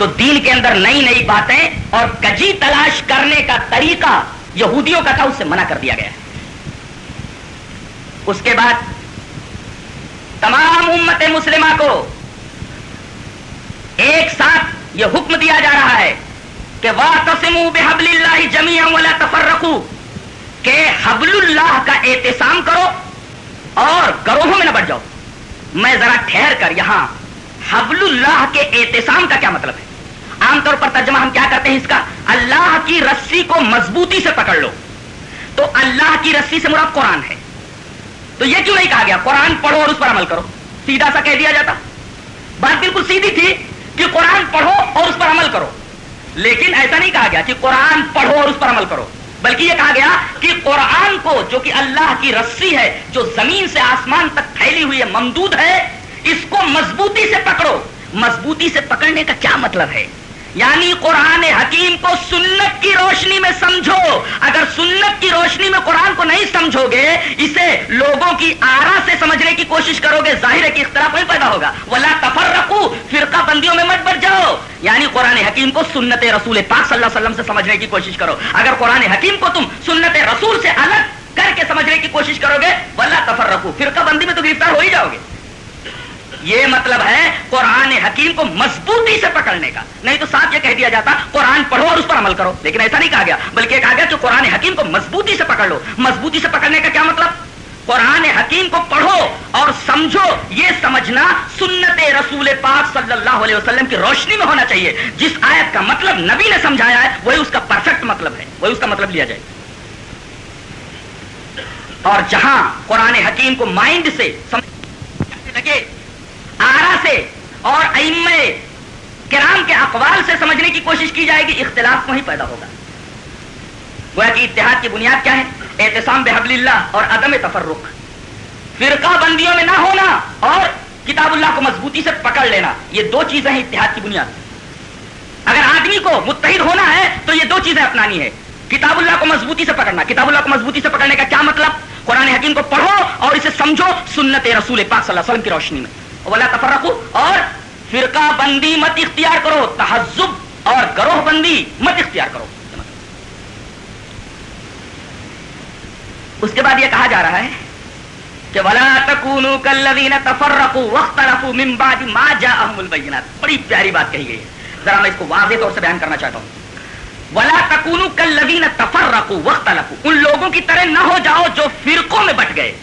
تو دین کے اندر نئی نئی باتیں اور کجی تلاش کرنے کا طریقہ یہودیوں کا تھا، اس سے منع کر دیا گیا۔ اس کے بعد تمام امت مسلمہ کو ایک ساتھ یہ حکم دیا جا رہا ہے کہ واہ تسم بحبل اللہ جمی ولا تفرقو کہ حبل اللہ کا احتسام کرو اور گروہوں میں نہ بڑھ جاؤ۔ میں ذرا ٹھہر کر یہاں حبل اللہ کے احتسام کا کیا مطلب ہے؟ عام طور پر ترجمہ ہم کیا کرتے ہیں اس کا؟ اللہ کی رسی کو مضبوطی سے پکڑ لو۔ تو اللہ کی رسی سے مراد قرآن ہے۔ تو یہ کیوں نہیں کہا گیا؟ قرآن پڑھو اور اس پر عمل کرو۔ سیدھا سا کہہ دیا جاتا۔ بات بالکل سیدھی تھی کہ قرآن پڑھو اور اس پر عمل کرو۔ لیکن ایسا نہیں کہا گیا کہ قرآن پڑھو اور اس پر عمل کرو۔ بلکہ یہ کہا گیا کہ قرآن کو جو کہ اللہ کی رسی ہے، جو زمین سے آسمان تک پھیلی ہوئی ہے، ممدود ہے، اس کو مضبوطی سے پکڑو۔ مضبوطی سے پکڑنے کا کیا مطلب ہے؟ یعنی قرآن حکیم کو سنت کی روشنی میں سمجھو۔ اگر سنت کی روشنی میں قرآن کو نہیں سمجھو گے، اسے لوگوں کی آرا سے سمجھنے کی کوشش کرو گے، ظاہر ہے کہ اختلاف نہیں پیدا ہوگا۔ ولا تفر رکھو فرقہ بندیوں میں مت بڑھ جاؤ۔ یعنی قرآن حکیم کو سنت رسول پاک صلی اللہ علیہ وسلم سے سمجھنے کی کوشش کرو۔ اگر قرآن حکیم کو تم سنت رسول سے الگ کر کے سمجھنے کی کوشش کرو گے، ولا تفر رکھو فرقہ بندی میں تو گرفتار ہو ہی جاؤ گے۔ یہ مطلب ہے قرآن حکیم کو مضبوطی سے پکڑنے کا۔ نہیں تو ساتھ یہ کہہ دیا جاتا، قرآن پڑھو اور اس پر عمل کرو۔ لیکن ایسا نہیں کہا گیا، بلکہ کہا گیا کہ قرآن حکیم کو مضبوطی سے پکڑ لو۔ مضبوطی سے پکڑنے کا کیا مطلب؟ قرآن حکیم کو پڑھو اور سمجھو، یہ سمجھنا سنت رسول پاک صلی اللہ علیہ وسلم کی روشنی میں ہونا چاہیے۔ جس آیت کا مطلب نبی نے سمجھایا ہے، وہی اس کا پرفیکٹ مطلب ہے، وہی اس کا مطلب لیا جائے اور جہاں قرآن حکیم کو مائنڈ سے سمجھ لگے آرا سے اور کرام کے اقوال سے سمجھنے کی کوشش کی جائے گی، اختلاف وہیں پیدا ہوگا۔ گویا کہ اتحاد کی بنیاد کیا ہے؟ احتسام بحبل اللہ اور عدم تفرق۔ فرقہ بندیوں میں نہ ہونا اور کتاب اللہ کو مضبوطی سے پکڑ لینا، یہ دو چیزیں ہیں اتحاد کی بنیاد۔ اگر آدمی کو متحد ہونا ہے تو یہ دو چیزیں اپنانی ہے کتاب اللہ کو مضبوطی سے پکڑنا۔ کتاب اللہ کو مضبوطی سے پکڑنے کا کیا مطلب؟ قرآن حکیم کو پڑھو اور اسے سمجھو سنت رسول پاک صلی اللہ علیہ وسلم کی روشنی میں۔ ولا تفرقو اور فرقہ بندی مت اختیار کرو تحزب اور گروہ بندی مت اختیار کرو۔ اس کے بعد یہ کہا جا رہا ہے کہ ولا تکون کلین تفرقو وقت رفو ممباد ما جا البینات۔ بڑی پیاری بات کہی گئی ہے۔ ذرا میں اس کو واضح طور سے بیان کرنا چاہتا ہوں۔ ولا تکون کلین تفرقو وقت ان لوگوں کی طرح نہ ہو جاؤ جو فرقوں میں بٹ گئے۔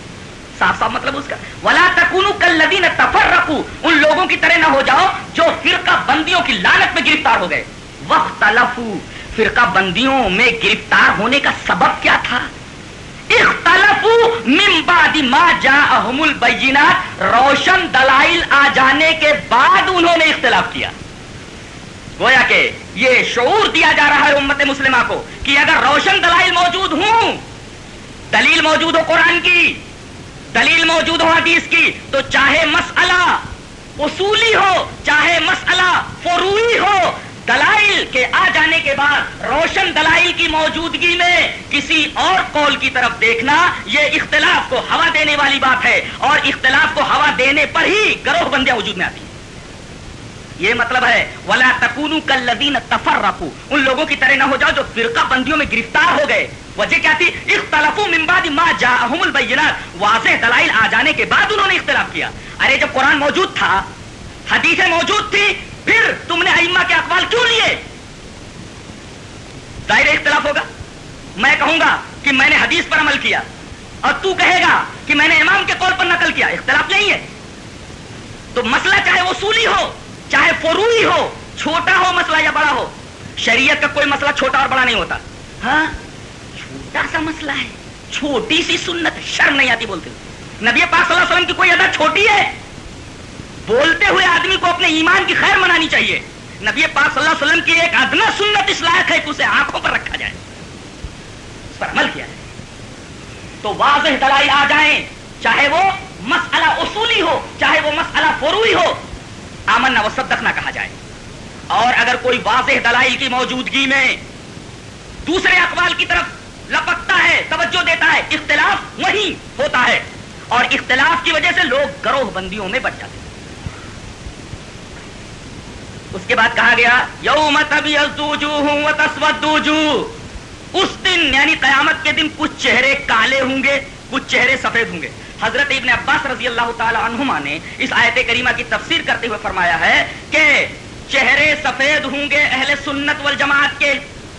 صاف صاف مطلب اس کا۔ ولا تکون کل تفر رکھو ان لوگوں کی طرح نہ ہو جاؤ جو فرقہ بندیوں کی لانت میں گرفتار ہو گئے۔ وقت فرقہ بندیوں میں گرفتار ہونے کا سبب کیا تھا؟ من بعد ما جاءهم البینات روشن دلائل آ جانے کے بعد انہوں نے اختلاف کیا۔ گویا کہ یہ شعور دیا جا رہا ہے امت مسلمہ کو کہ اگر روشن دلائل موجود ہوں، دلیل موجود ہو قرآن کی۔ دلیل موجود ہو حدیث کی، تو چاہے مسئلہ اصولی ہو، چاہے مسئلہ فروئی ہو، دلائل کے آ جانے کے بعد روشن دلائل کی موجودگی میں کسی اور قول کی طرف دیکھنا، یہ اختلاف کو ہوا دینے والی بات ہے۔ اور اختلاف کو ہوا دینے پر ہی گروہ بندیاں وجود میں آتی یہ مطلب ہے، ولا تکون کل لدین تفر رکھو ان لوگوں کی طرح نہ ہو جاؤ جو فرقہ بندیوں میں گرفتار ہو گئے۔ وجہ کیا تھی؟ اختلاف ممباد ما جا البینات. واضح دلائل آ جانے کے بعد انہوں نے اختلاف کیا. ارے، جب قرآن موجود تھا، حدیثیں موجود تھی پھر تم نے ائمہ کے اقوال کیوں لیے؟ ظاہر اختلاف ہوگا. میں کہوں گا کہ میں نے حدیث پر عمل کیا. اور تو کہے گا کہ میں نے امام کے قول پر نقل کیا. اختلاف نہیں ہے. تو مسئلہ چاہے وصولی ہو، چاہے فروئی ہو، چھوٹا ہو مسئلہ یا بڑا ہو، شریعت کا کوئی مسئلہ چھوٹا اور بڑا نہیں ہوتا. ہاں؟ چھوٹا مسئلہ ہے۔ چھوٹی سی سنت شرم نہیں آتی بولتے ہوئے۔ نبی پاک صلی اللہ علیہ وسلم کی کوئی ادا چھوٹی ہے؟ بولتے ہوئے آدمی کو اپنے ایمان کی خیر منانی چاہیے۔ نبی پاک صلی اللہ علیہ وسلم کی ایک ادنا سنت اس لائق ہے کہ اسے آنکھوں پر رکھا جائے۔ اس پر عمل کیا جائے۔ تو واضح دلائی آ جائیں۔ چاہے وہ مسئلہ اصولی ہو، چاہے وہ مسئلہ فروئی ہو آمن نہ وسط نہ کہا جائے۔ اور اگر کوئی واضح دلائل کی موجودگی میں دوسرے اقوال کی طرف لپکتا ہے، توجہ دیتا ہے، اختلاف وہی ہوتا ہے۔ اور اختلاف کی وجہ سے لوگ گروہ بندیوں میں بچ جاتے ہیں۔ اس کے بعد کہا گیا، یوم اس دن یعنی قیامت کے دن، کچھ چہرے کالے ہوں گے، کچھ چہرے سفید ہوں گے۔ حضرت ابن عباس رضی اللہ تعالی عنہما نے اس آیت کریمہ کی تفسیر کرتے ہوئے فرمایا ہے کہ چہرے سفید ہوں گے اہل سنت والجماعت کے۔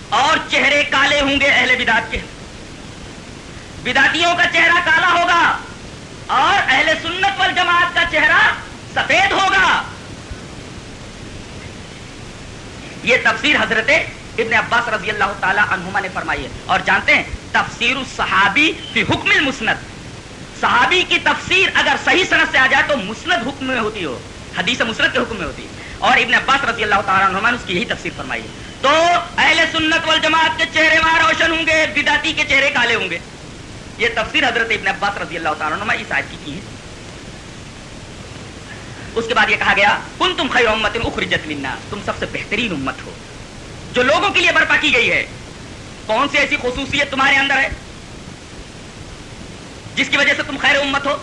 اور چہرے کالے ہوں گے اہل بدات کے۔ بداتیوں کا چہرہ کالا ہوگا اور اہل سنت والجماعت کا چہرہ سفید ہوگا۔ یہ تفسیر حضرت ابن عباس رضی اللہ تعالی عنہما نے فرمائی ہے۔ اور جانتے ہیں، تفسیر الصحابی فی حکم المسند۔ صحابی کی تفسیر اگر صحیح صنعت سے آ جائے تو مسند حکم میں ہوتی ہو، حدیث مسند کے حکم میں ہوتی۔ ہے اور ابن عباس رضی اللہ تعالیٰ عنہ نے اس کی یہی تفسیر فرمائی ہے۔ تو اہل سنت والجماعت کے چہرے وہاں روشن ہوں گے بداتی کے چہرے کالے ہوں گے۔ یہ تفسیر حضرت ابن عباس رضی اللہ تعالیٰ عنہ اس آیت کی کی ہے اس کے بعد یہ کہا گیا کن تم خیر امت اخرجت للناس تم سب سے بہترین امت ہو۔ جو لوگوں کے لیے برپا کی گئی ہے، کون سی ایسی خصوصیت تمہارے اندر ہے جس کی وجہ سے تم خیر امت ہو؟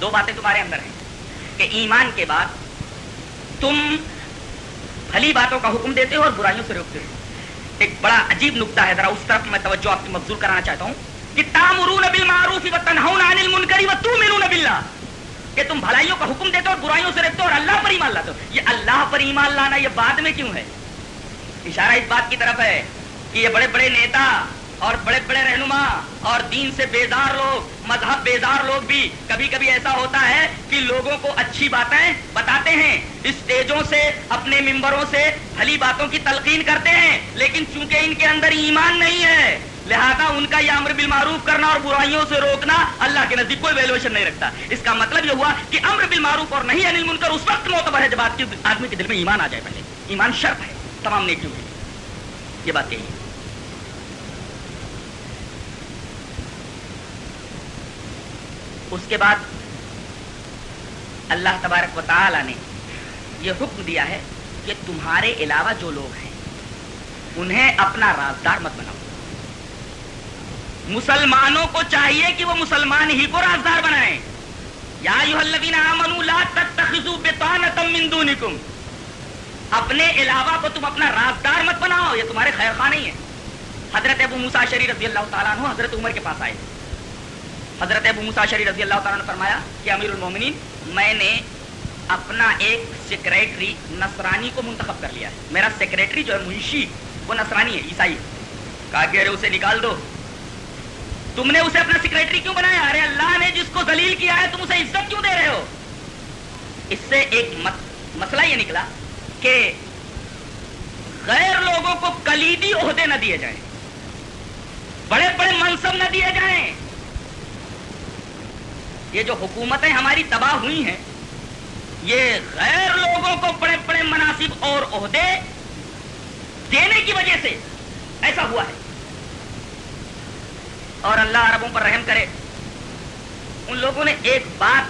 دو باتیں تمہارے اندر ہیں کہ ایمان کے بعد تم بھلی باتوں کا حکم دیتے ہو اور برائیوں سے روکتے ہو۔ ایک بڑا عجیب نقطہ ہے۔ ذرا اس طرف میں توجہ آپ کی مبزور کرانا چاہتا ہوں۔ کہ تامرون بالمعروف و تنہون عن المنکر و تؤمنون باللہ۔ کہ تم بھلائیوں کا حکم دیتے ہو اور برائیوں سے رکھتے ہو اور اللہ پر ایمان لاتے ہو۔ یہ اللہ پر ایمان لانا یہ بعد میں کیوں ہے؟ اشارہ اس بات کی طرف ہے کہ یہ بڑے بڑے نیتا اور بڑے بڑے رہنما اور دین سے بیدار لوگ، مذہب بیدار لوگ بھی کبھی کبھی ایسا ہوتا ہے کہ لوگوں کو اچھی باتیں بتاتے ہیں۔ اسٹیجوں سے، اپنے ممبروں سے بھلی باتوں کی تلقین کرتے ہیں۔ لیکن چونکہ ان کے اندر ایمان نہیں ہے، لہذا ان کا یہ امر بالمعروف کرنا اور برائیوں سے روکنا اللہ کے نزدیک کوئی ویلویشن نہیں رکھتا۔ اس کا مطلب یہ ہوا کہ امر بالمعروف اور نہیں انل منکر اس وقت معتبر ہے جب آدمی کے دل میں ایمان آ جائے پہلے۔ ایمان شرط ہے، تمام نیکیوں کی یہ بات کہی۔ ہے اس کے بعد اللہ تبارک و تعالی نے یہ حکم دیا ہے کہ تمہارے علاوہ جو لوگ ہیں، انہیں اپنا رازدار مت بناؤ۔ مسلمانوں کو چاہیے کہ وہ مسلمان ہی کو رازدار بنائیں۔ یا اپنے علاوہ کو تم اپنا رازدار مت بناؤ، یہ تمہارے خیر خواہ نہیں ہے حضرت ابو موسا شری رضی اللہ تعالیٰ عنہ حضرت عمر کے پاس آئے۔ حضرت ابو مساشری رضی اللہ تعالیٰ نے فرمایا کہ امیر المومنین، میں نے اپنا ایک سیکریٹری نصرانی کو منتخب کر لیا ہے۔ میرا سیکریٹری جو ہے منشی، وہ نصرانی ہے، عیسائی کہا کہ ارے اسے نکال دو۔ تم نے اسے اپنا سیکریٹری کیوں بنایا؟ ارے اللہ نے جس کو دلیل کیا ہے، تم اسے عزت کیوں دے رہے ہو؟ اس سے ایک مسئلہ یہ نکلا کہ غیر لوگوں کو کلیدی عہدے نہ دیے جائیں۔ بڑے بڑے منصب نہ دیے جائیں۔ یہ جو حکومتیں ہماری تباہ ہوئی ہیں، یہ غیر لوگوں کو بڑے بڑے مناسب اور عہدے دینے کی وجہ سے ایسا ہوا ہے۔ اور اللہ عربوں پر رحم کرے، ان لوگوں نے ایک بات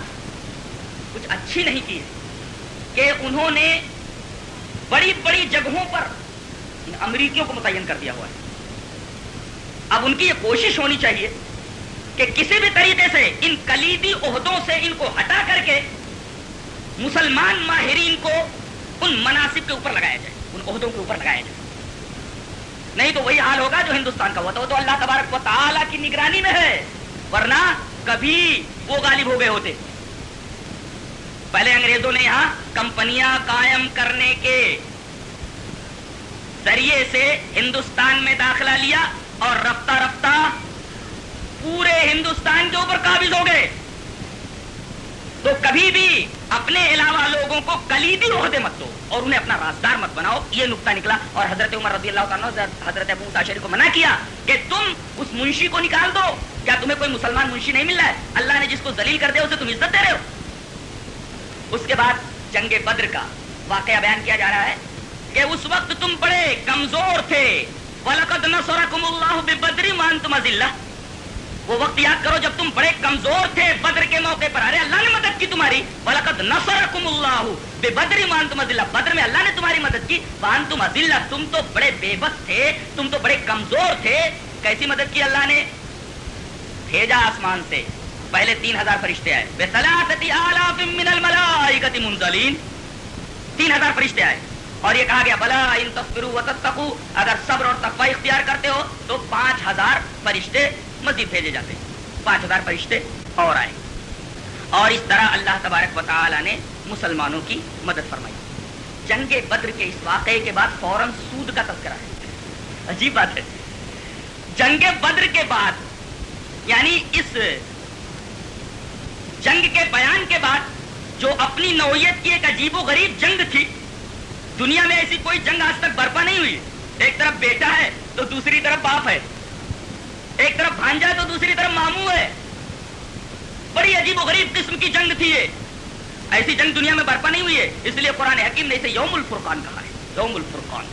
کچھ اچھی نہیں کی کہ انہوں نے بڑی بڑی جگہوں پر امریکیوں کو متعین کر دیا ہوا ہے۔ اب ان کی یہ کوشش ہونی چاہیے کہ کسی بھی طریقے سے ان کلیدی عہدوں سے ان کو ہٹا کر کے مسلمان ماہرین کو ان مناسب کے اوپر لگایا جائے، ان عہدوں کے اوپر لگایا جائے۔ نہیں تو وہی حال ہوگا جو ہندوستان کا ہوا وہ تو اللہ تبارک و تعالیٰ کی نگرانی میں ہے، ورنہ کبھی وہ غالب ہو گئے ہوتے۔ پہلے انگریزوں نے یہاں کمپنیاں قائم کرنے کے ذریعے سے ہندوستان میں داخلہ لیا اور رفتہ رفتہ پورے ہندوستان کے اوپر قابض ہو گئے۔ تو کبھی بھی اپنے علاوہ لوگوں کو کلیدی عہدے مت دو اور انہیں اپنا رازدار مت بناؤ۔ یہ نقطہ نکلا اور حضرت عمر رضی اللہ تعالیٰ حضرت ابو تاشری کو منع کیا کہ تم اس منشی کو نکال دو۔ کیا تمہیں کوئی مسلمان منشی نہیں مل رہا ہے؟ اللہ نے جس کو دلیل کر دیا اسے تم عزت دے رہے ہو۔ اس کے بعد جنگ بدر کا واقعہ بیان کیا جا رہا ہے کہ اس وقت تم بڑے کمزور تھے۔ وَلَقَدْ نَصَرَكُمُ اللَّهُ بِبَدْرِ مَانْتُمَ ذِلَّةِ وہ وقت یاد کرو جب تم بڑے کمزور تھے بدر کے موقع پر۔ ارے اللہ نے مدد کی تمہاری۔ بلکت نصرکم اللہ بے بدری مان تم بدر میں اللہ نے تمہاری مدد کی۔ بان تم تم تو بڑے بے بس تھے، تم تو بڑے کمزور تھے۔ کیسی مدد کی اللہ نے؟ بھیجا آسمان سے۔ پہلے تین ہزار فرشتے آئے۔ بے سلاتی آلاف من الملائکت منزلین تین ہزار فرشتے آئے۔ اور یہ کہا گیا، بلا ان تصویر و اگر صبر اور تقوی اختیار کرتے ہو تو پانچ ہزار فرشتے مزید بھیجے جاتے ہیں۔ پانچ ہزار فرشتے اور آئے۔ اور اس طرح اللہ تبارک و تعالی نے مسلمانوں کی مدد فرمائی۔ جنگ بدر کے اس واقعے کے بعد فوراً سود کا تذکرہ ہے۔ عجیب بات ہے۔ جنگ بدر کے بعد یعنی اس جنگ کے بیان کے بعد، جو اپنی نوعیت کی ایک عجیب و غریب جنگ تھی، دنیا میں ایسی کوئی جنگ آج تک برپا نہیں ہوئی۔ ایک طرف بیٹا ہے تو دوسری طرف باپ ہے۔ ایک طرف بھانجا تو دوسری طرف ماموں ہے۔ بڑی عجیب و غریب قسم کی جنگ تھی یہ۔ ایسی جنگ دنیا میں برپا نہیں ہوئی ہے، اس لیے قرآن حکیم نے اسے یوم الفرقان کہا ہے۔ یوم الفرقان۔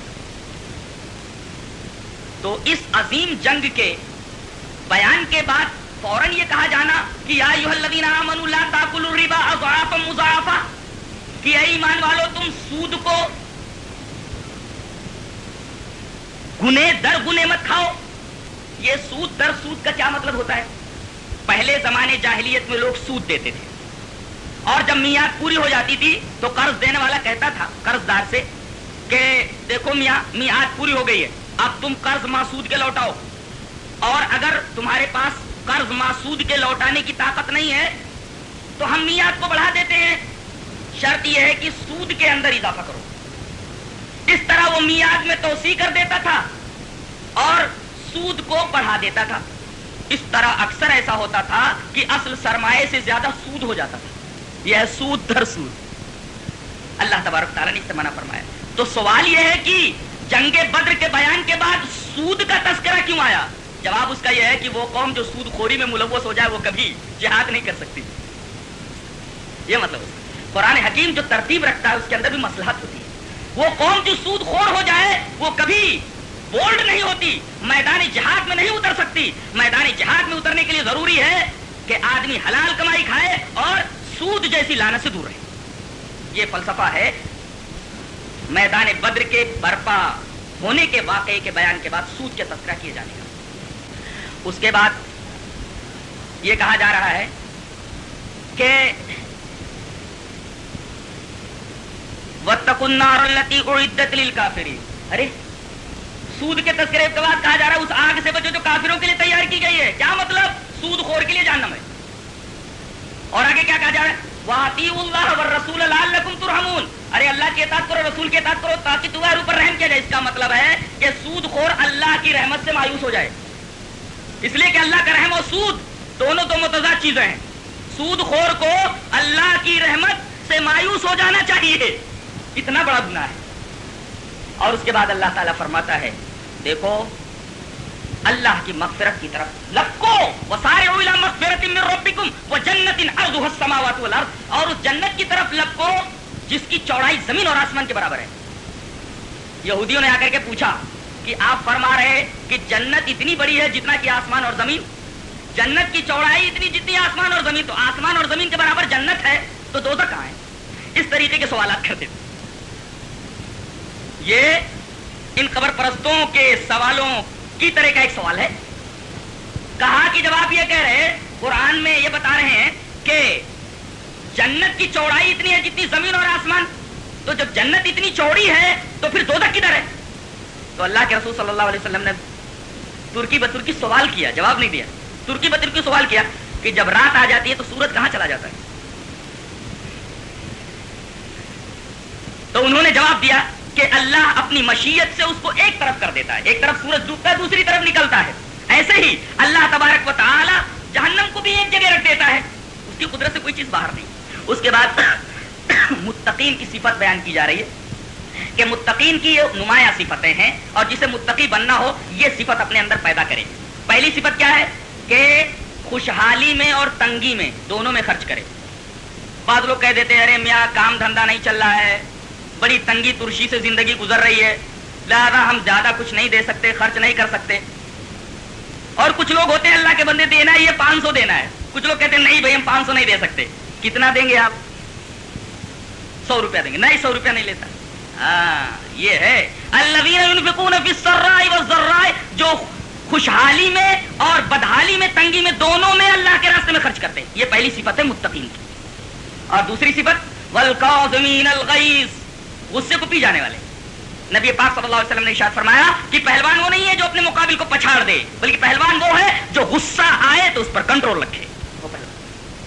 تو اس عظیم جنگ کے بیان کے بعد فوراً یہ کہا جانا کہ یا کہ اے ایمان والو، تم سود کو گنے در گنے مت کھاؤ۔ یہ سود در سود کا کیا مطلب ہوتا ہے؟ پہلے زمانے جاہلیت میں لوگ سود دیتے تھے۔ اور جب میاد پوری ہو جاتی تھی تو قرض دینے والا کہتا تھا قرض دار سے کہ دیکھو میاں میاد پوری ہو گئی ہے۔ اب تم قرض ماسود کے لوٹاؤ۔ اور اگر تمہارے پاس قرض ماسود کے لوٹانے کی طاقت نہیں ہے تو ہم میاد کو بڑھا دیتے ہیں۔ شرط یہ ہے کہ سود کے اندر اضافہ کرو۔ اس طرح وہ میاد میں توسیع کر دیتا تھا۔ اور سود کو بڑھا دیتا تھا۔ اس طرح اکثر ایسا ہوتا تھا کہ اصل سرمایہ سے زیادہ سود ہو جاتا تھا۔ یہ ہے سود در سود۔ اللہ تبارک تعالیٰ نے اس سے منع فرمایا۔ تو سوال یہ ہے کہ جنگ بدر کے بیان کے بعد سود کا تذکرہ کیوں آیا؟ جواب اس کا یہ ہے کہ وہ قوم جو سود خوری میں ملوث ہو جائے وہ کبھی جہاد نہیں کر سکتی۔ یہ مطلب قرآن حکیم جو ترتیب رکھتا ہے اس کے اندر بھی مسلحت ہوتی ہے۔ وہ قوم جو سود خور ہو جائے وہ کبھی بولڈ نہیں ہوتی۔ میدانی جہاد میں نہیں اتر سکتی۔ میدانی جہاد میں اترنے کے لیے ضروری ہے کہ آدمی حلال کمائی کھائے اور سود جیسی لانت سے دور رہے۔ یہ فلسفہ ہے میدان بدر کے برپا ہونے کے واقعے کے بیان کے بعد سود کے تذکرہ کیے جانے کا۔ اس کے بعد یہ کہا جا رہا ہے کہ ارے سود کے تذکرے کے بعد کہا جا رہا ہے اس آگ سے بچو جو کافروں کے لیے تیار کی گئی ہے۔ کیا مطلب؟ سود خور کے لیے جاننا میں اور آگے کیا کہا جا رہا ہے؟ واطی اللہ رسول ترحمون۔ ارے اللہ کے اطاعت کرو، رسول کے اطاعت کرو تاکہ تمہارے اوپر رحم کیا جائے۔ اس کا مطلب ہے کہ سود خور اللہ کی رحمت سے مایوس ہو جائے۔ اس لیے کہ اللہ کا رحم اور سود دونوں دو متضاد چیزیں ہیں۔ سود خور کو اللہ کی رحمت سے مایوس ہو جانا چاہیے۔ اتنا بڑا گناہ ہے۔ اور اس کے بعد اللہ تعالیٰ فرماتا ہے دیکھو، اللہ کی مغفرت کی طرف لکو وہ سارے وہ جنت اور اس جنت کی طرف لکو جس کی چوڑائی زمین اور آسمان کے برابر ہے۔ یہودیوں نے آ کر کے پوچھا کہ آپ فرما رہے کہ جنت اتنی بڑی ہے جتنا کہ آسمان اور زمین؟ جنت کی چوڑائی اتنی جتنی آسمان اور زمین، تو آسمان اور زمین کے برابر جنت ہے، تو دو کہاں ہے اس طریقے کے سوالات کرتے تھے یہ ان قبر پرستوں کے سوالوں کی طرح کا ایک سوال ہے۔ کہا کہ جب آپ یہ کہہ رہے قرآن میں یہ بتا رہے ہیں کہ جنت کی چوڑائی اتنی ہے جتنی زمین اور آسمان۔ تو جب جنت اتنی چوڑی ہے، تو پھر دو کدھر ہے؟ تو اللہ کے رسول صلی اللہ علیہ وسلم نے ترکی بترکی سوال کیا، جواب نہیں دیا۔ ترکی بترکی سوال کیا کہ جب رات آ جاتی ہے تو سورج کہاں چلا جاتا ہے؟ تو انہوں نے جواب دیا کہ اللہ اپنی مشیت سے اس کو ایک طرف کر دیتا ہے۔ ایک طرف سورج ڈوبتا ہے، دوسری طرف نکلتا ہے۔ ایسے ہی اللہ تبارک و تعالی جہنم کو بھی ایک جگہ رکھ دیتا ہے۔ اس کی قدرت سے کوئی چیز باہر نہیں۔ اس کے بعد متقین کی صفت بیان کی جا رہی ہے کہ متقین کی یہ نمایاں صفتیں ہیں اور جسے متقی بننا ہو، یہ صفت اپنے اندر پیدا کرے۔ پہلی صفت کیا ہے؟ کہ خوشحالی میں اور تنگی میں دونوں میں خرچ کرے۔ بعض لوگ کہہ دیتے ہیں، ارے میاں، کام دھندا نہیں چل رہا ہے۔ بڑی تنگی ترشی سے زندگی گزر رہی ہے۔ لہذا ہم زیادہ کچھ نہیں دے سکتے، خرچ نہیں کر سکتے۔ اور کچھ لوگ ہوتے ہیں اللہ کے بندے، دینا ہے یہ پانچ سو دینا ہے۔ کچھ لوگ کہتے ہیں، نہیں بھائی، ہم پانچ سو نہیں دے سکتے۔ کتنا دیں گے آپ؟ سو روپیہ دیں گے۔ نہیں، سو روپیہ نہیں لیتا۔ ہاں یہ ہے۔ جو خوشحالی میں اور بدحالی میں، تنگی میں دونوں میں اللہ کے راستے میں خرچ کرتے ہیں۔ یہ پہلی صفت ہے متقین کی۔ اور دوسری صفت غصے کو پی جانے والے۔ نبی پاک صلی اللہ علیہ وسلم نے اشارت فرمایا کہ پہلوان وہ نہیں ہے جو اپنے مقابل کو پچھاڑ دے، بلکہ پہلوان وہ ہے جو غصہ آئے تو اس پر کنٹرول رکھے۔ وہ پہلوان۔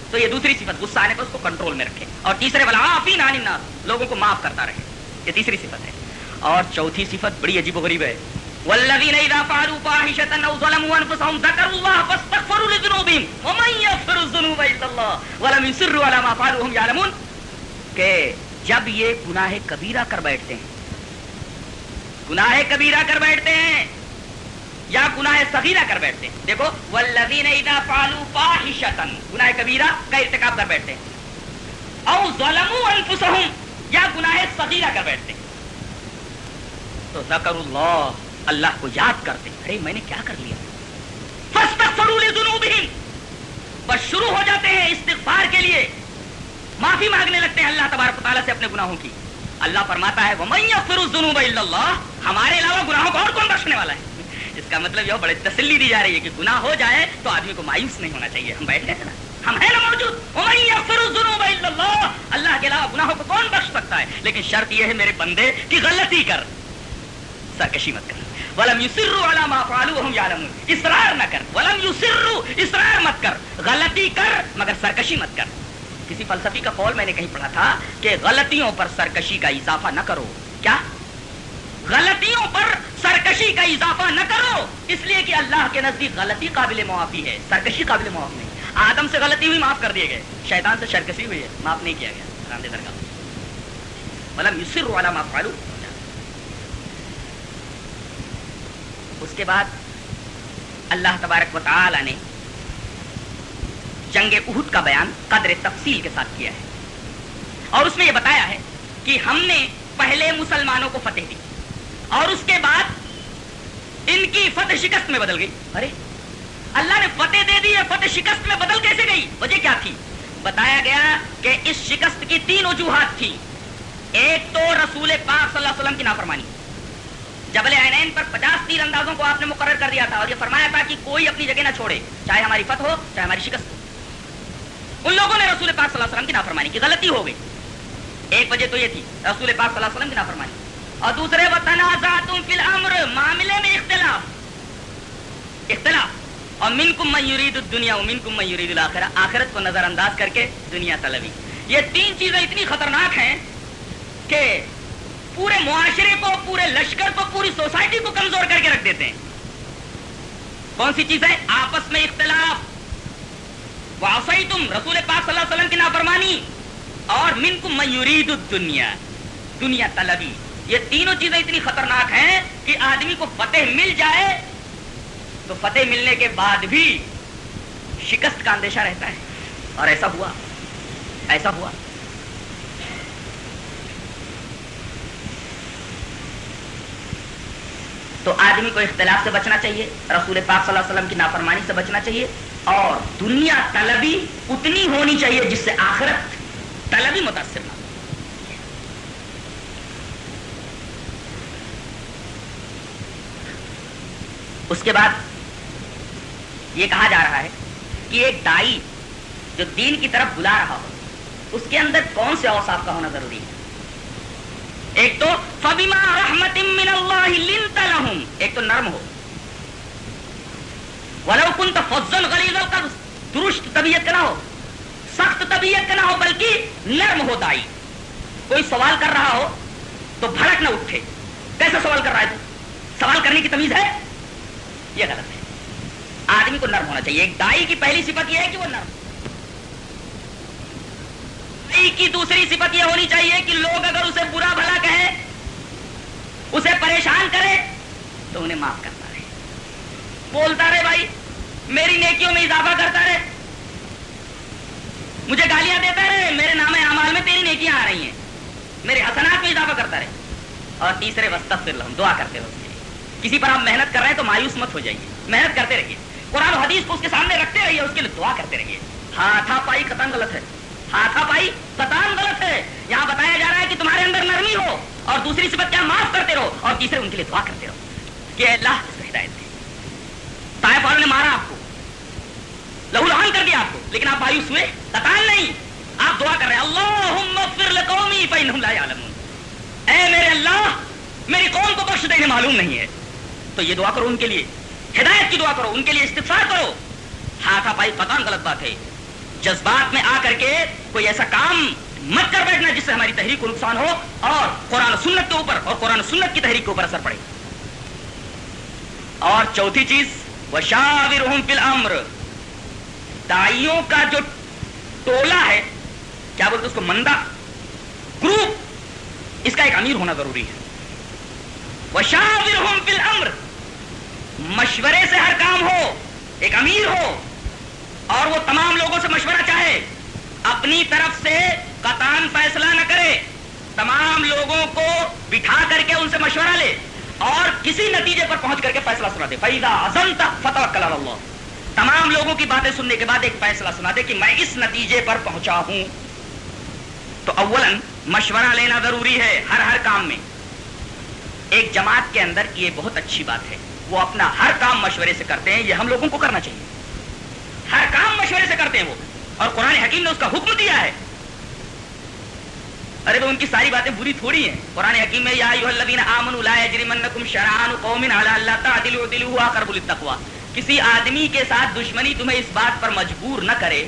تو یہ دوسری صفت، غصہ آنے پر اس کو کنٹرول میں رکھے۔ اور تیسرے والا آفی نانی نان لوگوں کو معاف کرتا رہے۔ یہ تیسری صفت ہے۔ اور چوتھی صفت بڑی عجیب و غریب ہے۔ والذین اذا فعلوا فاحشة او ظلموا انفسهم ذكروا الله فاستغفروا لذنوبهم ومن يغفر الذنوب الا الله ولم يصروا على ما فعلوا وهم يعلمون کہ جب یہ گناہ کبیرہ کر بیٹھتے ہیں۔ گناہ کبیرہ کر بیٹھتے ہیں یا گناہ صغیرہ کر بیٹھتے ہیں۔ دیکھو والذین اذا فعلوا فاحشة، گناہ کبیرہ کا ارتکاب کر بیٹھتے ہیں۔ او ظلموا انفسهم یا گناہ صغیرہ کر بیٹھتے ہیں۔ تو ذکر اللہ اللہ کو یاد کرتے ہیں۔ ارے، میں نے کیا کر لیا؟ فاستغفروا لذنوبهم۔ بس شروع ہو جاتے ہیں استغفار کے لیے۔ معافی مانگنے لگتے ہیں اللہ تبارک تعالیٰ سے اپنے گناہوں کی۔ اللہ فرماتا ہے ہمارے علاوہ گناہوں کو اور کون بخشنے والا ہے؟ اس کا مطلب یہ بڑے تسلی دی جا رہی ہے کہ گناہ ہو جائے تو آدمی کو مایوس نہیں ہونا چاہیے۔ ہم بیٹھے ہیں نا، ہم ہیں نا موجود۔ اللہ کے علاوہ گناہوں کو کون بخش سکتا ہے؟ لیکن شرط یہ ہے، میرے بندے کی غلطی کر، سرکشی مت کر۔ ولم یسروا علی ما فعلوا وهم يعلمون۔ اصرار نہ کر۔ ولم یسروا اصرار مت کر۔ غلطی کر، مگر سرکشی مت کر۔ کسی فلسفی کا قول میں نے کہیں پڑھا تھا کہ غلطیوں پر سرکشی کا اضافہ نہ کرو۔ کیا؟ غلطیوں پر سرکشی کا اضافہ نہ کرو۔ اس لیے کہ اللہ کے نزدیک غلطی قابل معافی ہے۔ سرکشی قابل معاف نہیں۔ آدم سے غلطی ہوئی، معاف کر دیے گئے۔ شیطان سے شرکشی ہوئی ہے، معاف نہیں کیا گیا۔ رام درگاہ۔ ولم یسروا علی اس کے بعد اللہ تبارک و تعالی نے جنگ احد کا بیان قدر تفصیل کے ساتھ کیا ہے۔ اور اس میں یہ بتایا ہے کہ ہم نے پہلے مسلمانوں کو فتح دی، اور اس کے بعد ان کی فتح شکست میں بدل گئی۔ ارے، اللہ نے فتح دے دی فتح شکست میں بدل کیسے گئی؟ وجہ کیا تھی؟ بتایا گیا کہ اس شکست کی تین وجوہات تھی ایک تو رسول پاک صلی اللہ علیہ وسلم کی نافرمانی۔ جبل عینین پر پچاس تیر اندازوں کو آپ نے مقرر کر دیا تھا اور یہ فرمایا تھا کہ کوئی اپنی جگہ نہ چھوڑے، چاہے ہماری فتح ہو، چاہے ہماری شکست۔ ہو ان لوگوں نے رسول پاک صلی اللہ علیہ وسلم کی نافرمانی کی، غلطی ہو گئی۔ ایک وجہ تو یہ تھی، رسول پاک صلی اللہ علیہ وسلم کی نافرمانی۔ اور دوسرے وہ تنازع فی الامر معاملے میں اختلاف۔ اختلاف۔ اور من کم یرید الدنیا من کم یرید الاخرہ۔ آخرت کو نظر انداز کر کے دنیا طلبی یہ تین چیزیں اتنی خطرناک ہیں کہ پورے معاشرے کو، پورے لشکر کو، پوری سوسائٹی کو کمزور کر کے رکھ دیتے ہیں۔ کون سی چیز ہے آپس میں اختلاف۔ واسعی تم رسول پاک صلی اللہ علیہ وسلم کی نافرمانی اور من کو میورید دنیا دنیا طلبی۔ یہ تینوں چیزیں اتنی خطرناک ہیں کہ آدمی کو فتح مل جائے تو فتح ملنے کے بعد بھی شکست کا اندیشہ رہتا ہے۔ اور ایسا ہوا ایسا ہوا۔ تو آدمی کو اختلاف سے بچنا چاہیے، رسول پاک صلی اللہ علیہ وسلم کی نافرمانی سے بچنا چاہیے۔ اور دنیا طلبی اتنی ہونی چاہیے جس سے آخرت طلبی متاثر نہ اس کے بعد یہ کہا جا رہا ہے کہ ایک دائی جو دین کی طرف بلا رہا ہو، اس کے اندر کون سے اوساف کا ہونا ضروری ہے؟ ایک تو فبیما رحمت من اللہ لنت لهم، ایک تو نرم ہو۔ ولو كنت فضل غلیظ القلب درست طبیعت کا نہ ہو، سخت طبیعت کا نہ ہو، بلکہ نرم ہو دائی۔ کوئی سوال کر رہا ہو تو بھڑک نہ اٹھے۔ کیسا سوال کر رہا ہے تو؟ سوال کرنے کی تمیز ہے؟ یہ غلط ہے۔ آدمی کو نرم ہونا چاہیے۔ ایک دائی کی پہلی صفت یہ ہے کہ وہ نرم دائی کی دوسری صفت یہ ہونی چاہیے کہ لوگ اگر اسے برا بھلا کہیں، اسے پریشان کرے تو انہیں معاف کرتا رہے بولتا رہے بھائی۔ میری نیکیوں میں اضافہ کرتا رہے۔ مجھے گالیاں دیتا رہے۔ میرے نام اعمال میں تیری نیکیاں آ رہی ہیں۔ میرے حسنات میں اضافہ کرتا رہے۔ اور تیسرے وسط دعا کرتے رہو کسی پر آپ محنت کر رہے ہیں تو مایوس مت ہو جائیے۔ محنت کرتے رہیے۔ قرآن حدیث کو اس کے سامنے رکھتے رہیے اس کے لیے دعا کرتے رہیے۔ ہاں پائی ختم غلط ہے۔ ہاتھا ہاں پائی ستان غلط ہے۔ یہاں بتایا جا رہا ہے کہ تمہارے اندر نرمی ہو اور دوسری صفت کیا؟ معاف کرتے رہو اور تیسرے ان کے لیے دعا کرتے رہو۔ کہ اللہ ہدایت تھی طائف والوں نے مارا آپ کو۔ لہو لہان کر دیا آپ کو۔ لیکن آپ مایوس ہوئے۔ تتان نہیں۔ آپ دعا کر رہے ہیں۔ اللہ اے میرے اللہ، میری قوم کو بخش دینے معلوم نہیں ہے۔ تو یہ دعا کرو ان کے لیے۔ ہدایت کی دعا کرو، ان کے لیے استفار کرو۔ ہاتھا پائی قطان غلط بات ہے۔ جذبات میں آ کر کے کوئی ایسا کام مت کر بیٹھنا جس سے ہماری تحریک کو نقصان ہو اور قرآن و سنت کے اوپر اور قرآن و سنت کی تحریک کے اوپر اثر پڑے۔ اور چوتھی چیز وہ شاور امر دائیوں کا جو ٹولا ہے، کیا بولتے اس کو مندا گروپ، اس کا ایک امیر ہونا ضروری ہے۔ وہ شاور امر مشورے سے ہر کام ہو، ایک امیر ہو، اور وہ تمام لوگوں سے مشورہ چاہے، اپنی طرف سے قطان فیصلہ نہ کرے، تمام لوگوں کو بٹھا کر کے ان سے مشورہ لے۔ اور کسی نتیجے پر پہنچ کر کے فیصلہ سنا دے۔ فیضا ازم فتح کلا اللہ تمام لوگوں کی باتیں سننے کے بعد ایک فیصلہ سنا دے کہ میں اس نتیجے پر پہنچا ہوں۔ تو اولن مشورہ لینا ضروری ہے ہر ہر کام میں۔ ایک جماعت کے اندر یہ بہت اچھی بات ہے۔ وہ اپنا ہر کام مشورے سے کرتے ہیں، یہ ہم لوگوں کو کرنا چاہیے۔ ہر کام مشورے سے کرتے ہیں وہ۔ اور قرآن حکیم نے اس کا حکم دیا ہے۔ ارے تو ان کی ساری باتیں بری تھوڑی ہیں۔ قرآن حکیم میں، یا آمن شران قوم اللہ تعدل ہوا کرب التقوا کسی آدمی کے ساتھ دشمنی تمہیں اس بات پر مجبور نہ کرے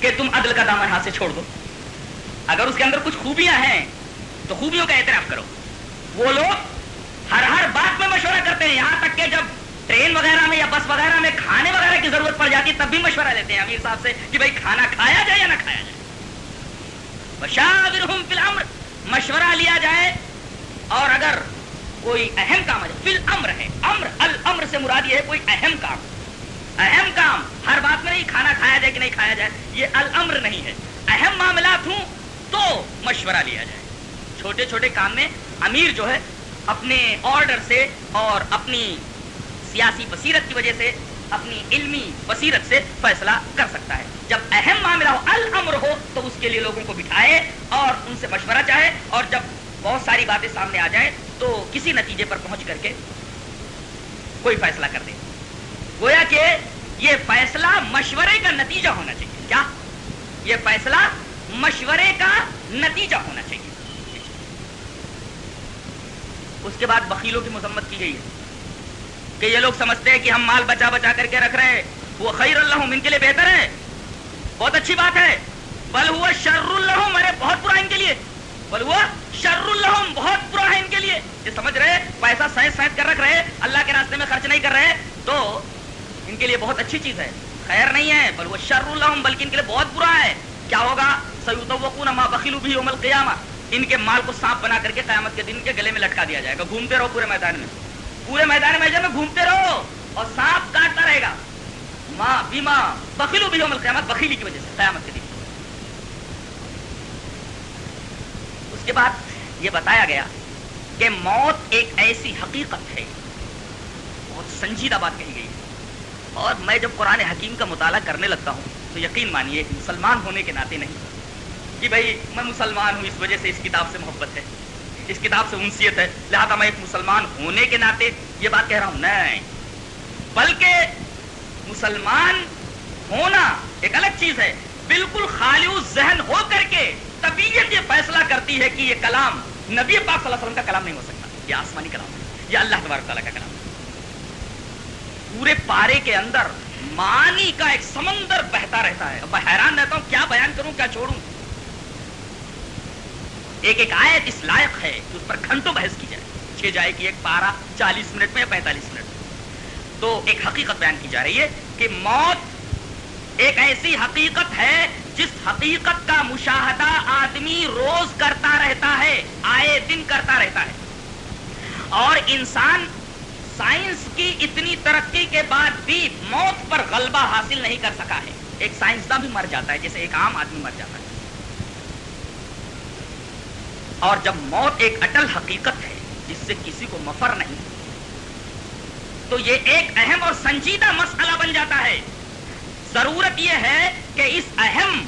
کہ تم عدل کا دامن ہاتھ سے چھوڑ دو۔ اگر اس کے اندر کچھ خوبیاں ہیں، تو خوبیوں کا اعتراف کرو۔ وہ لوگ ہر ہر بات میں مشورہ کرتے ہیں۔ یہاں تک کہ جب ٹرین وغیرہ میں یا بس وغیرہ میں کھانے وغیرہ کی ضرورت پڑ جاتی ہے، تب بھی مشورہ لیتے ہیں۔ امیر صاحب سے کہ بھائی، کھانا کھایا جائے یا نہ کھایا جائے؟ مشورہ لیا جائے اور اگر کوئی اہم کام ہے فل امر ہے، امر، الامر سے مراد یہ ہے کوئی اہم کام۔ اہم کام ہر بات میں نہیں، کھانا کھایا جائے کہ نہیں کھایا جائے، یہ الامر نہیں ہے۔ اہم معاملات ہوں تو مشورہ لیا جائے۔ چھوٹے چھوٹے کام میں امیر جو ہے، اپنے آرڈر سے اور اپنی سیاسی بصیرت کی وجہ سے، اپنی علمی بصیرت سے فیصلہ کر سکتا ہے۔ جب اہم معاملہ ہو، الامر ہو، تو اس کے لیے لوگوں کو بٹھائے اور ان سے مشورہ چاہے اور جب بہت ساری باتیں سامنے آ جائیں تو کسی نتیجے پر پہنچ کر کے کوئی فیصلہ کر دے۔ گویا کہ یہ فیصلہ مشورے کا نتیجہ ہونا چاہیے۔ کیا؟ یہ فیصلہ مشورے کا نتیجہ ہونا چاہیے۔ اس کے بعد بخیلوں کی مذمت کی گئی ہے کہ یہ لوگ سمجھتے ہیں کہ ہم مال بچا بچا کر کے رکھ رہے ہیں۔ وہ خیر اللہ ان کے لیے بہتر ہے بہت اچھی بات ہے۔ بل ہوا شر الحم ارے بہت برا ان کے لیے۔ بل ہوا شر الحم بہت برا ہے ان کے لیے۔ یہ سمجھ رہے؟ پیسہ سائز سائز کر رک رہے، اللہ کے راستے میں خرچ نہیں کر رہے۔ تو ان کے لیے بہت اچھی چیز ہے۔ خیر نہیں ہے، بل وہ شر الحم بلکہ ان کے لیے بہت برا ہے۔ کیا ہوگا؟ سیوت ما بخیلو بھی عمل قیامہ ان کے مال کو سانپ بنا کر کے قیامت کے دن کے گلے میں لٹکا دیا جائے گا۔ گھومتے رہو پورے میدان میں۔ پورے میدان میں گھومتے رہو اور سانپ کاٹتا رہے گا۔ ماں بیما بخیلو بھی عمل قیامت بخیلی کی وجہ سے، قیامت کے دن۔ اس کے بعد یہ بتایا گیا کہ موت ایک ایسی حقیقت ہے، بہت سنجیدہ بات کہی گئی۔ اور میں جب قرآن حکیم کا مطالعہ کرنے لگتا ہوں، تو یقین مانیے، مسلمان ہونے کے ناطے نہیں۔ کہ بھائی میں مسلمان ہوں، اس وجہ سے اس کتاب سے محبت ہے، اس کتاب سے انسیت ہے، لہذا میں ایک مسلمان ہونے کے ناطے یہ بات کہہ رہا ہوں۔ نہیں، بلکہ مسلمان ہونا ایک الگ چیز ہے۔ بالکل خالی ذہن ہو کر کے طبیعت یہ فیصلہ کرتی ہے کہ یہ کلام نبی پاک صلی اللہ علیہ وسلم کا کلام نہیں ہو سکتا۔ یہ آسمانی کلام ہے، یہ اللہ تبارک تعالیٰ کا کلام ہے۔ پورے پارے کے اندر مانی کا ایک سمندر بہتا رہتا ہے۔ میں حیران رہتا ہوں، کیا بیان کروں، کیا چھوڑوں؟ ایک ایک آیت اس لائق ہے کہ اس پر گھنٹوں بحث کی جائے۔ چھ جائے کہ ایک پارا چالیس منٹ میں یا پینتالیس منٹ تو ایک حقیقت بیان کی جا رہی ہے کہ موت ایک ایسی حقیقت ہے جس حقیقت کا مشاہدہ آدمی روز کرتا رہتا ہے، آئے دن کرتا رہتا ہے۔ اور انسان سائنس کی اتنی ترقی کے بعد بھی موت پر غلبہ حاصل نہیں کر سکا ہے۔ ایک سائنسداں بھی مر جاتا ہے، جیسے ایک عام آدمی مر جاتا ہے۔ اور جب موت ایک اٹل حقیقت ہے، جس سے کسی کو مفر نہیں تو یہ ایک اہم اور سنجیدہ مسئلہ بن جاتا ہے۔ ضرورت یہ ہے کہ اس اہم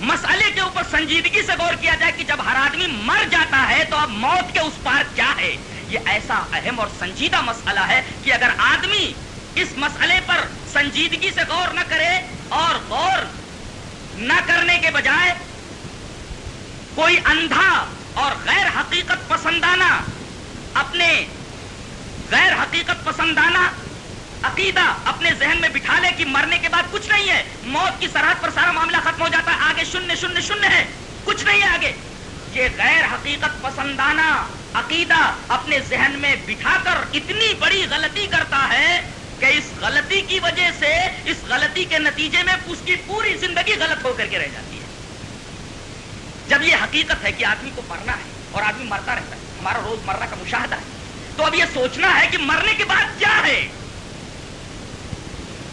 مسئلے کے اوپر سنجیدگی سے غور کیا جائے کہ جب ہر آدمی مر جاتا ہے تو اب موت کے اس پار کیا ہے۔ یہ ایسا اہم اور سنجیدہ مسئلہ ہے کہ اگر آدمی اس مسئلے پر سنجیدگی سے غور نہ کرے اور غور نہ کرنے کے بجائے کوئی اندھا اور غیر حقیقت پسندانہ اپنے غیر حقیقت پسندانہ عقیدہ اپنے ذہن میں بٹھا لے کہ مرنے کے بعد کچھ نہیں ہے۔ موت کی سرحد پر سارا معاملہ ختم ہو جاتا ہے۔ آگے شنیہ شنیہ شنیہ ہے۔ کچھ نہیں ہے آگے۔ یہ غیر حقیقت پسندانہ عقیدہ اپنے ذہن میں بٹھا کر اتنی بڑی غلطی کرتا ہے کہ اس غلطی کی وجہ سے، اس غلطی کے نتیجے میں اس کی پوری زندگی غلط ہو کر کے رہ جاتی ہے۔ جب یہ حقیقت ہے کہ آدمی کو مرنا ہے اور آدمی مرتا رہتا ہے، ہمارا روز مرنا کا مشاہدہ ہے۔ تو اب یہ سوچنا ہے کہ مرنے کے بعد کیا ہے؟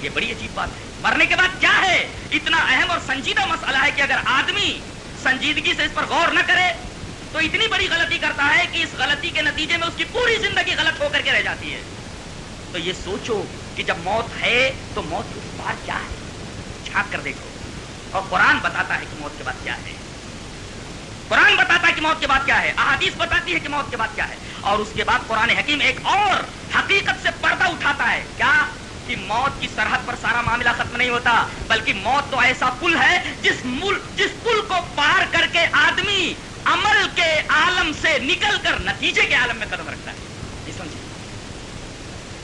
یہ بڑی عجیب بات ہے۔ مرنے کے بعد کیا ہے؟ اتنا اہم اور سنجیدہ مسئلہ ہے کہ اگر آدمی سنجیدگی سے اس پر غور نہ کرے، تو اتنی بڑی غلطی کرتا ہے کہ اس غلطی کے نتیجے میں اس کی پوری زندگی غلط ہو کر کے رہ جاتی ہے۔ تو یہ سوچو کہ جب موت ہے تو موت کے بعد کیا ہے؟ چھانک کر دیکھو۔ اور قرآن بتاتا ہے کہ موت کے بعد کیا ہے۔ قرآن بتاتا ہے کہ موت کے بعد کیا ہے، احادیث بتاتی ہے کہ موت کے بعد کیا ہے، اور اس کے بعد قرآن حکیم ایک اور حقیقت سے پردہ اٹھاتا ہے۔ کیا؟ کہ موت کی سرحد پر سارا معاملہ ختم نہیں ہوتا، بلکہ موت تو ایسا پل ہے جس ملک جس پل کو پار کر کے آدمی عمل کے عالم سے نکل کر نتیجے کے عالم میں قدم رکھتا ہے۔ یہ سمجھے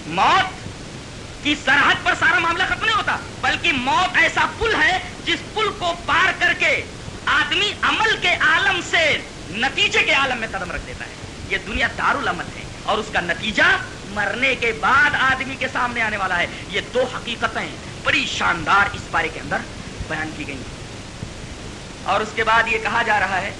موت کی سرحد پر سارا معاملہ ختم نہیں ہوتا، بلکہ موت ایسا پل ہے جس پل کو پار کر کے آدمی عمل کے عالم سے نتیجے کے عالم میں قدم رکھ دیتا ہے۔ یہ دنیا دار العمل ہے اور اس کا نتیجہ مرنے کے بعد آدمی کے سامنے آنے والا ہے۔ یہ دو حقیقتیں بڑی شاندار اس بارے کے اندر بیان کی گئی اور اس کے بعد یہ کہا جا رہا ہے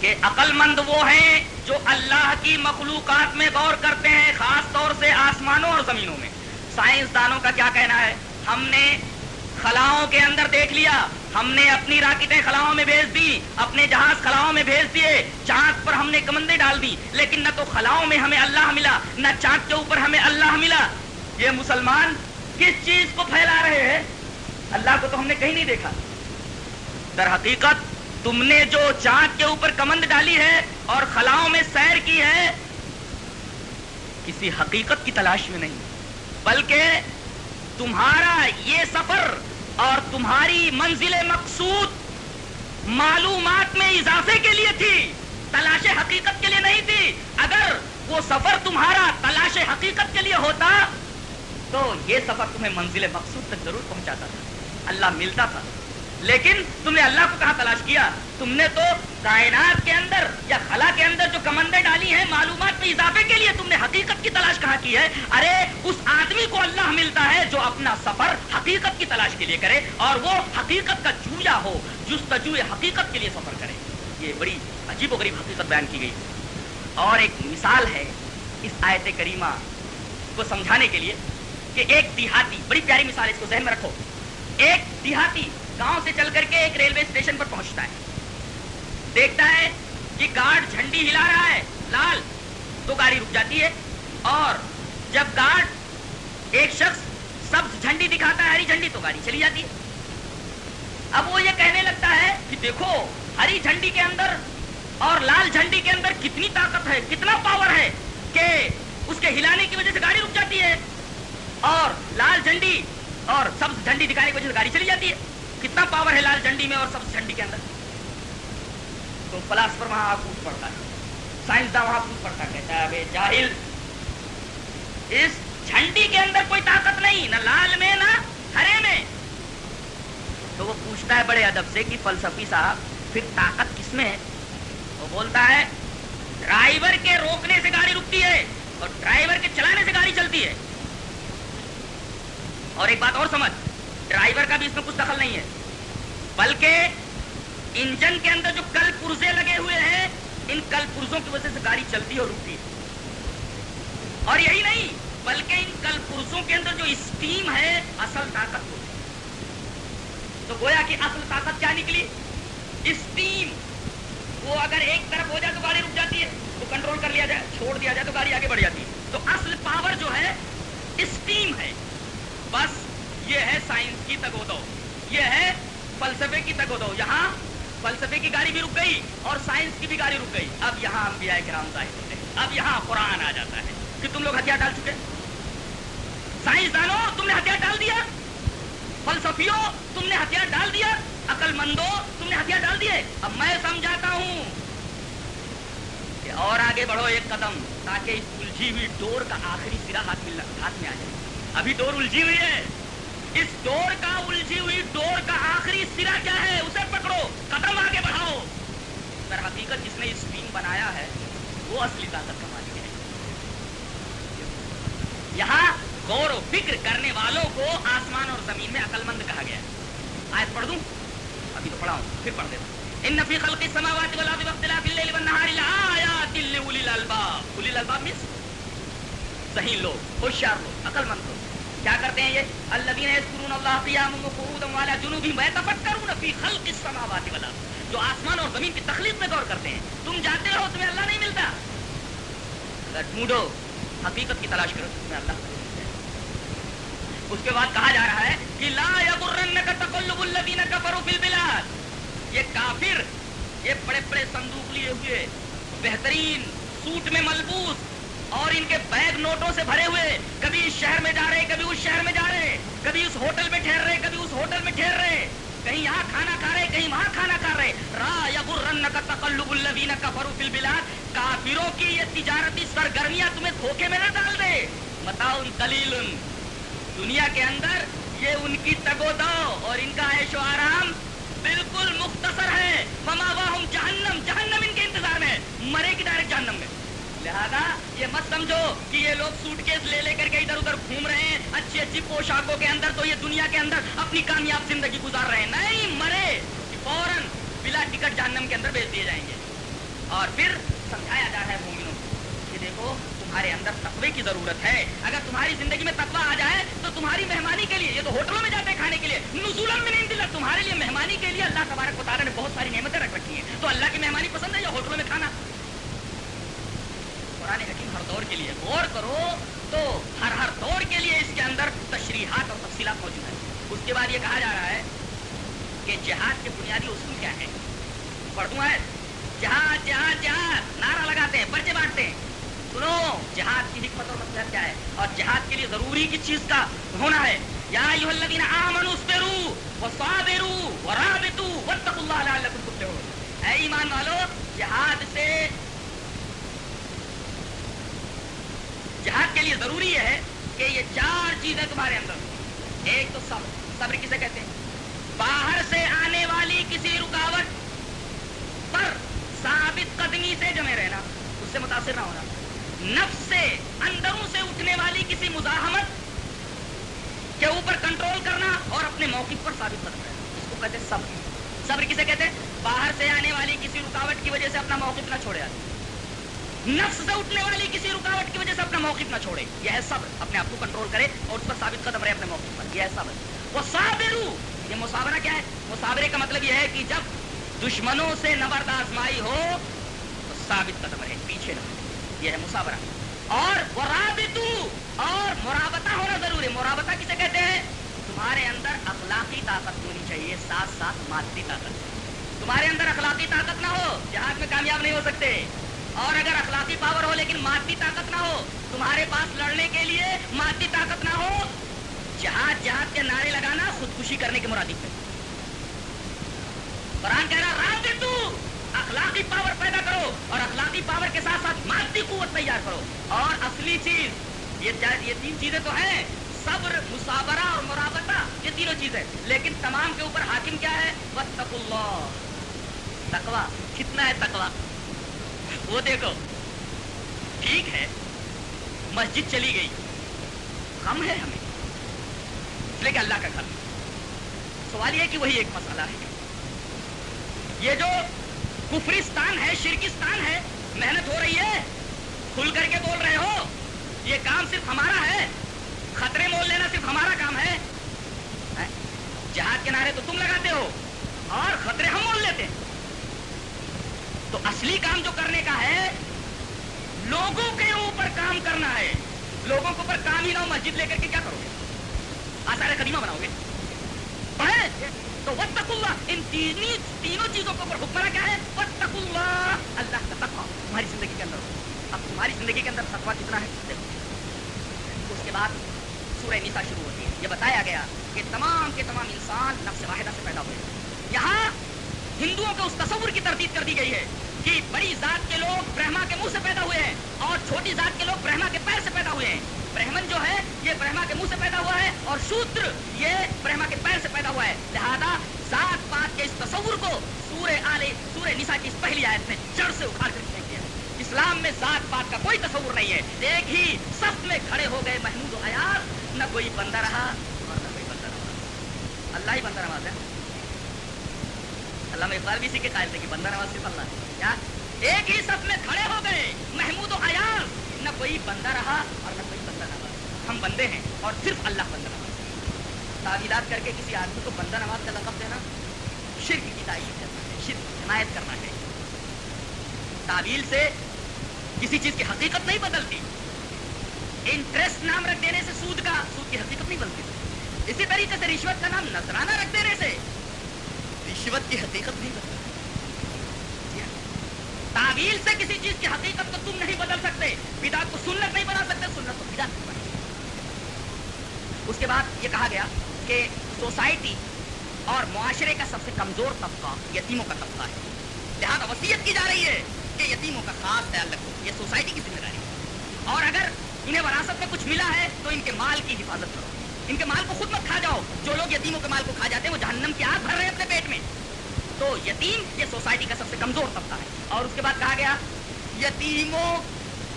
کہ عقل مند وہ ہیں جو اللہ کی مخلوقات میں غور کرتے ہیں، خاص طور سے آسمانوں اور زمینوں میں۔ سائنسدانوں کا کیا کہنا ہے؟ ہم نے خلاؤں کے اندر دیکھ لیا۔ ہم نے اپنی راکٹیں خلاؤں میں بھیج دی، اپنے جہاز خلاؤں میں بھیج دیے چاند پر ہم نے کمندے ڈال دی، لیکن نہ تو خلاؤں میں ہمیں اللہ ملا، نہ چاند کے اوپر ہمیں اللہ ملا۔ یہ مسلمان کس چیز کو پھیلا رہے ہیں؟ اللہ کو تو ہم نے کہیں نہیں دیکھا۔ در حقیقت، تم نے جو چاند کے اوپر کمند ڈالی ہے اور خلاؤں میں سیر کی ہے، کسی حقیقت کی تلاش میں نہیں، بلکہ تمہارا یہ سفر اور تمہاری منزل مقصود معلومات میں اضافے کے لیے تھی، تلاش حقیقت کے لیے نہیں تھی۔ اگر وہ سفر تمہارا تلاش حقیقت کے لیے ہوتا، تو یہ سفر تمہیں منزل مقصود تک ضرور پہنچاتا تھا۔ اللہ ملتا تھا۔ لیکن تم نے اللہ کو کہاں تلاش کیا؟ تم نے تو کائنات کے اندر یا خلا کے اندر جو کمندے ڈالی ہیں، معلومات میں اضافے کے لیے تم نے حقیقت کی تلاش کہاں کی ہے؟ ارے، اس آدمی کو اللہ ملتا ہے جو اپنا سفر حقیقت کی تلاش کے لیے کرے اور وہ حقیقت کا جویا ہو جستجو حقیقت کے لیے سفر کرے۔ یہ بڑی عجیب و غریب حقیقت بیان کی گئی۔ اور ایک مثال ہے اس آیت کریمہ کو سمجھانے کے لیے کہ ایک دیہاتی، بڑی پیاری مثال اس کو ذہن میں رکھو۔ ایک دیہاتی گاؤں سے چل کر کے ایک ریلوے اسٹیشن پر پہنچتا ہے۔ دیکھتا ہے کہ گارڈ جھنڈی ہلا رہا ہے، لال تو گاڑی رک جاتی ہے اور جب گارڈ ایک شخص سبز جھنڈی دکھاتا ہے، ہری جھنڈی، تو گاڑی چلی جاتی ہے۔ اب وہ یہ کہنے لگتا ہے کہ دیکھو، ہری جھنڈی کے اندر اور لال جھنڈی کے اندر کتنی طاقت ہے، کتنا پاور ہے کہ اس کے ہلانے کی وجہ سے گاڑی رک جاتی ہے اور لال جھنڈی اور سبز جھنڈی دکھانے کی وجہ سے گاڑی چلی جاتی ہے۔ کتنا پاور ہے لال جھنڈی میں اور سبز جھنڈی کے اندر؟ تو فلاسفر وہاں پوچھ پڑتا ہے۔ سائنسداں وہاں پوچھ پڑتا کہتا ہے، ابے جاہل، اس جھنڈی کے اندر کوئی طاقت نہیں، نہ لال میں، نہ ہرے میں۔ تو وہ پوچھتا ہے بڑے ادب سے کہ فلسفی صاحب، پھر طاقت کس میں ہے؟ وہ بولتا ہے، ڈرائیور کے روکنے سے گاڑی رکتی ہے اور ڈرائیور کے چلانے سے گاڑی چلتی ہے۔ اور ایک بات اور سمجھ ڈرائیور کا بھی اس میں کچھ دخل نہیں ہے۔ بلکہ انجن کے اندر جو کل پرزے لگے ہوئے ہیں، ان کل پرزوں کی وجہ سے گاڑی چلتی اور رکتی ہے۔ اور یہی نہیں، بلکہ ان کل پرزوں کے اندر جو اسٹیم ہے، اصل طاقت ہوتی تو گویا کہ اصل طاقت کیا نکلی؟ اسٹیم۔ وہ اگر ایک طرف ہو جائے تو گاڑی رک جاتی ہے تو کنٹرول کر لیا جائے، چھوڑ دیا جائے تو گاڑی آگے بڑھ جاتی ہے۔ تو اصل پاور جو ہے، اسٹیم ہے۔ بس یہ ہے سائنس کی تگودو، یہ ہے فلسفے کی تگودو۔ یہاں فلسفے کی گاڑی بھی رک گئی اور سائنس کی بھی گاڑی رک گئی۔ اب یہاں انبیاء کرام ظاہر ہوتے ہیں۔ اب یہاں قرآن آ جاتا ہے۔ کہ تم لوگ ہتھیار ڈال چکے۔ سائنس دانو، تم نے ہتھیار ڈال دیا۔ فلسفیوں، تم نے ہتھیار ڈال دیا۔ عقل مندو تم نے ہتھیار ڈال دیے۔ اب میں سمجھاتا ہوں کہ اور آگے بڑھو ایک قدم تاکہ اس الجھی ہوئی ڈور کا آخری سرا ہاتھ میں ہاتھ میں آ جائے۔ ابھی ڈور الجھی ہوئی ہے۔ اس ڈور کا الجھی ہوئی ڈور کا آخری سرا کیا ہے؟ اسے پکڑو قدم آگے بڑھاؤ۔ در حقیقت جس نے اس ٹیم بنایا ہے، وہ اصلی طاقت کا مالک ہے۔ یہاں غور و فکر کرنے والوں کو آسمان اور زمین میں عقل مند کہا گیا ہے۔ آج پڑھ دوں؟ ابھی تو پڑھاؤں، پھر پڑھ دیتا ان نفی خلق السماوات والارض واختلاف الليل والنهار لآيات لاولي الالباب اولی الالباب مس صحیح لوگ، ہوشیار لوگ عقل مند لوگ۔ کیا کرتے ہیں یہ؟ الذين يذكرون الله قياما وقعودا وعلى جنوبهم ويتفكرون في خلق السماوات والارض۔ جو آسمان اور زمین کی تخلیق میں غور کرتے ہیں۔ تم جانتے رہو، تمہیں اللہ نہیں ملتا۔ اگر ڈھونڈو، حقیقت کی تلاش کرو، تمہیں اللہ اس کے بعد کہا جا رہا ہے کہ لا يغرنك تقلب الذين كفروا في البلاد۔ یہ کافر، یہ بڑے بڑے صندوق لیے ہوئے، بہترین سوٹ میں ملبوس اور ان کے بیگ نوٹوں سے بھرے ہوئے کبھی اس شہر میں جا رہے، کبھی اس شہر میں جا رہے، کبھی اس ہوٹل میں ٹھہر رہے، کبھی اس ہوٹل میں ٹھہر رہے۔ کہیں یہاں کھانا کھا رہے، کہیں وہاں کھانا کھا رہے۔ را یا برن کا تقلب الذین کفروا فی البلاد۔ کافروں کی یہ تجارتی سرگرمیاں تمہیں دھوکے میں نہ ڈال دے۔ متاؤن قلیل دنیا کے اندر یہ ان کی تگو دو اور ان کا عیش و آرام بالکل مختصر ہے۔ مما واہم جہنم جہنم ان کے انتظار میں مرے کی ڈائریکٹ جہنم میں۔ لہذا یہ مت سمجھو کہ یہ لوگ سوٹ کیس لے لے کر کے ادھر ادھر گھوم رہے ہیں، اچھی اچھی پوشاکوں کے اندر تو یہ دنیا کے اندر اپنی کامیاب زندگی گزار رہے ہیں۔ نہیں مرے فوراً بلا ٹکٹ جہنم کے اندر بھیج دیے جائیں گے۔ اور پھر سمجھایا جا رہا ہے مومنوں، کہ دیکھو، تمہارے اندر تقوی کی ضرورت ہے۔ اگر تمہاری زندگی میں تقوی آ جائے تو تمہاری مہمانی کے لیے، یہ تو ہوٹلوں میں جاتے ہیں کھانے کے لیے نزولم میں نہیں دلا تمہارے لیے مہمانی کے لیے۔ اللہ تبارک تعالیٰ نے بہت ساری نعمتیں رکھ رکھی ہیں۔ تو اللہ کی مہمانی پسند ہے یا ہوٹلوں میں کھانا؟ قرآن حکیم ہر دور کے لیے۔ غور کرو تو ہر ہر دور کے لیے اس کے اندر تشریحات اور تفصیلات موجود ہیں۔ اس کے بعد یہ کہا جا رہا ہے کہ جہاد کے بنیادی اصول کیا ہے پڑھوں ہے جہاد جہاد جہاد۔ نعرہ لگاتے ہیں، پرچے بانٹتے ہیں۔ سنو، جہاد کی حکمت اور مطلب کیا ہے؟ اور جہاد کے لیے ضروری کس چیز کا ہونا ہے؟ یا ایھا الذین آمنوا اصبروا وصابروا ورابطوا واتقوا اللہ لعلکم تفلحون۔ اے ایمان والو، جہاد سے جہاد کے لیے ضروری ہے کہ یہ چار چیزیں تمہارے اندر ایک تو صبر۔ صبر کسے کہتے ہیں؟ باہر سے آنے والی کسی رکاوٹ پر ثابت قدمی سے جمے رہنا، اس سے متاثر نہ ہونا۔ نفس سے، اندروں سے اٹھنے والی کسی مزاحمت کے اوپر کنٹرول کرنا اور اپنے موقف پر ثابت کرنا اس کو کہتے ہیں صبر۔ صبر کسے کہتے ہیں؟ باہر سے آنے والی کسی رکاوٹ کی وجہ سے اپنا موقف نہ چھوڑے نفس سے اٹھنے والی کسی رکاوٹ کی وجہ سے اپنا موقف نہ چھوڑے۔ یہ ہے صبر، اپنے آپ کو کنٹرول کرے اور اس پر ثابت قدم رہے اپنے موقف پر۔ یہ ہے صبر۔ وہ صابرو یہ مسابرہ کیا ہے؟ مسابرے کا مطلب یہ ہے کہ جب دشمنوں سے نبرد آزمائی ہو، تو ثابت قدم رہے، پیچھے نہ یہ ہے مسابرہ اور مرابطو اور مرابطہ ہونا ضروری۔ مرابطہ کسے کہتے ہیں؟ تمہارے اندر اخلاقی طاقت ہونی چاہیے، ساتھ ساتھ مادی طاقت۔ تمہارے اندر اخلاقی طاقت نہ ہو جہاز میں کامیاب نہیں ہو سکتے۔ اور اگر اخلاقی پاور ہو لیکن مادی طاقت نہ ہو، تمہارے پاس لڑنے کے لیے مادی طاقت نہ ہو جہاز جہاز کے نعرے لگانا خودکشی کرنے کے مرادف ہے۔ قرآن کہہ رہا رام اخلاقی پاور پیدا کرو اور اخلاقی پاور کے ساتھ ساتھ مادی قوت تیار کرو۔ اور اصلی چیز، یہ یہ تین چیزیں تو ہیں، صبر، مسابرہ اور مرابطہ، یہ تینوں چیزیں۔ لیکن تمام کے اوپر حاکم کیا ہے؟ بس اللہ تکوا کتنا ہے تکوا وہ دیکھو۔ ٹھیک ہے، مسجد چلی گئی۔ ہم ہے ہمیں۔ اس لیے کہ اللہ کا گھر سوال یہ کہ وہی ایک مسئلہ ہے۔ یہ جو کفرستان ہے، شرکستان ہے، محنت ہو رہی ہے، کھل کر کے بول رہے ہو، یہ کام صرف ہمارا ہے۔ خطرے مول لینا صرف ہمارا کام ہے۔ جہاد کے نعرے تو تم لگاتے ہو اور خطرے ہم مول لیتے ہیں۔ تو اصلی کام جو کرنے کا ہے، لوگوں کے اوپر کام کرنا ہے۔ لوگوں کے اوپر کام ہی نہ ہو، مسجد لے کر کے کیا کرو گے؟ آسار قدیمہ بناؤ گے۔ تو وطق اللہ ان تینوں چیزوں کے اوپر حکمرہ کیا ہے؟ وطق اللہ اللہ کا تقوی۔ تمہاری زندگی کے اندر۔ اب تمہاری زندگی کے اندر تقوی کتنا ہے؟ اس کے بعد سورہ نیسا شروع ہوتی ہے۔ یہ بتایا گیا کہ تمام کے تمام انسان نفس واحدہ سے پیدا ہوئے۔ یہاں ہندوؤں کے اس تصور کی تردید کر دی گئی ہے کہ بڑی ذات کے لوگ برہما کے منہ سے پیدا ہوئے ہیں اور چھوٹی ذات کے لوگ برہما کے پیر سے پیدا ہوئے ہیں۔ برہمن جو ہے، یہ برہما کے منہ سے پیدا ہوا ہے اور شودر یہ برہما کے پیر سے پیدا ہوا ہے۔ لہذا ذات پات کے اس تصور کو سورہ آلے سورہ نسا کی اس پہلی آیت میں جڑ سے اکھاڑ کر پھینک دیا اسلام میں ذات پات کا کوئی تصور نہیں ہے۔ ایک ہی سخت میں کھڑے ہو گئے محمود و عیار نہ کوئی بندہ رہا اور نہ کوئی بندہ رہا۔ اللہ ہی بندہ نواز ہے اللہ میں اقبال بھی اسی کے قائل تھے کہ بندہ نواز صرف اللہ۔ کیا ایک ہی سب میں کھڑے ہو گئے، محمود و عیار نہ کوئی بندہ رہا اور نہ کوئی بندہ نواز۔ ہم بندے ہیں اور صرف اللہ بندہ نواز۔ تعویلات کر کے کسی آدمی کو بندہ نواز کا لقب دینا شرک کی تعریف کرنا ہے، شرک حمایت کرنا ہے۔ تعویل سے کسی چیز کی حقیقت نہیں بدلتی۔ انٹرسٹ نام رکھ دینے سے سود کا، سود کی حقیقت نہیں بدلتی۔ اسی طریقے سے رشوت کا نام نذرانہ رکھ دینے سے رشوت کی حقیقت نہیں بدلتی تعویل سے کسی چیز کی حقیقت کو تم نہیں بدل سکتے۔ بدا کو سنت نہیں بنا سکتے، سنت کو بدا نہیں بنا اس کے بعد یہ کہا گیا کہ سوسائٹی اور معاشرے کا سب سے کمزور طبقہ یتیموں کا طبقہ ہے۔ لہٰذا وسیعت کی جا رہی ہے کہ یتیموں کا خاص خیال رکھو، یہ سوسائٹی کی ذمہ داری ہے۔ اور اگر انہیں وراثت میں کچھ ملا ہے تو ان کے مال کی حفاظت کرو۔ ان کے مال کو خود مت کھا جاؤ۔ جو لوگ یتیموں کے مال کو کھا جاتے ہیں، وہ جہنم کی آگ بھر رہے ہیں اپنے پیٹ میں۔ تو یتیم یہ سوسائٹی کا سب سے کمزور طبقہ ہے۔ اور اس کے بعد کہا گیا، یتیموں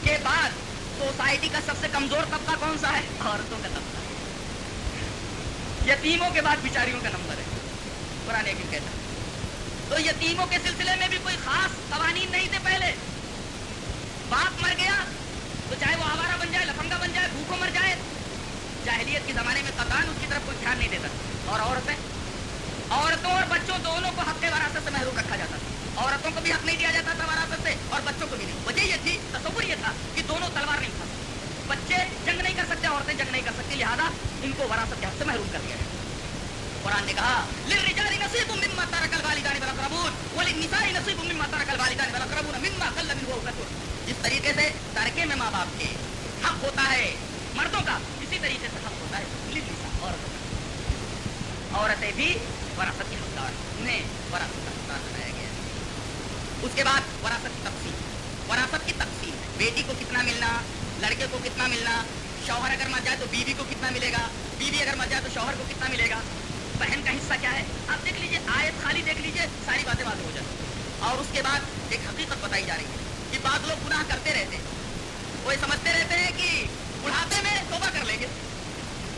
کے بعد سوسائٹی کا سب سے کمزور طبقہ کون سا ہے؟ عورتوں کا طبقہ۔ یتیموں کے بعد بیچاریوں کا نمبر ہے۔ پرانے کی کہتا تو یتیموں کے سلسلے میں بھی کوئی خاص قوانین نہیں تھے پہلے۔ باپ مر گیا تو چاہے وہ آوارہ بن جائے، لفنگا بن جائے، بھوکوں مر جائے جاہلیت کے زمانے میں قطان اس کی طرف کوئی دھیان نہیں دیتا اور عورتیں عورتوں اور بچوں دونوں کو حق وراثت سے محروم رکھا جاتا تھا۔ عورتوں کو بھی حق نہیں دیا جاتا تھا وراثت سے اور بچوں کو بھی نہیں۔ وجہ یہ تھی، تصور یہ تھا کہ دونوں تلوار نہیں کھا سکتے بچے جنگ نہیں کر سکتے، عورتیں جنگ نہیں کر سکتی۔ لہٰذا ان کو وراثت کے حق سے محروم کر دیا گیا۔ قرآن نے کہا، للرجال نصیب مما ترك الوالدان والاقربون وللنساء نصیب مما ترك الوالدان والاقربون مما قل منه وكثر جس طریقے سے ترکے میں ماں باپ کے حق ہوتا ہے، مردوں کا طریقے سے حق ہوتا ہے للنساء عورتوں کا عورتیں بھی وراثت کی حقدار انہیں وراثت کا حقدار بنایا گیا ہے اس کے بعد وراثت کی تقسیم وراثت کی تقسیم بیٹی کو کتنا ملنا لڑکے کو کتنا ملنا شوہر اگر مر جائے تو بیوی کو کتنا ملے گا بیوی اگر مر جائے تو شوہر کو کتنا ملے گا بہن کا حصہ کیا ہے آپ دیکھ لیجیے آیت خالی دیکھ لیجیے ساری باتیں واضح ہو جائیں اور اس کے بعد ایک حقیقت بتائی جا رہی ہے کہ بعض لوگ گناہ کرتے رہتے ہیں وہ سمجھتے رہتے ہیں کہ بڑھاپے میں توبہ کر لیں گے۔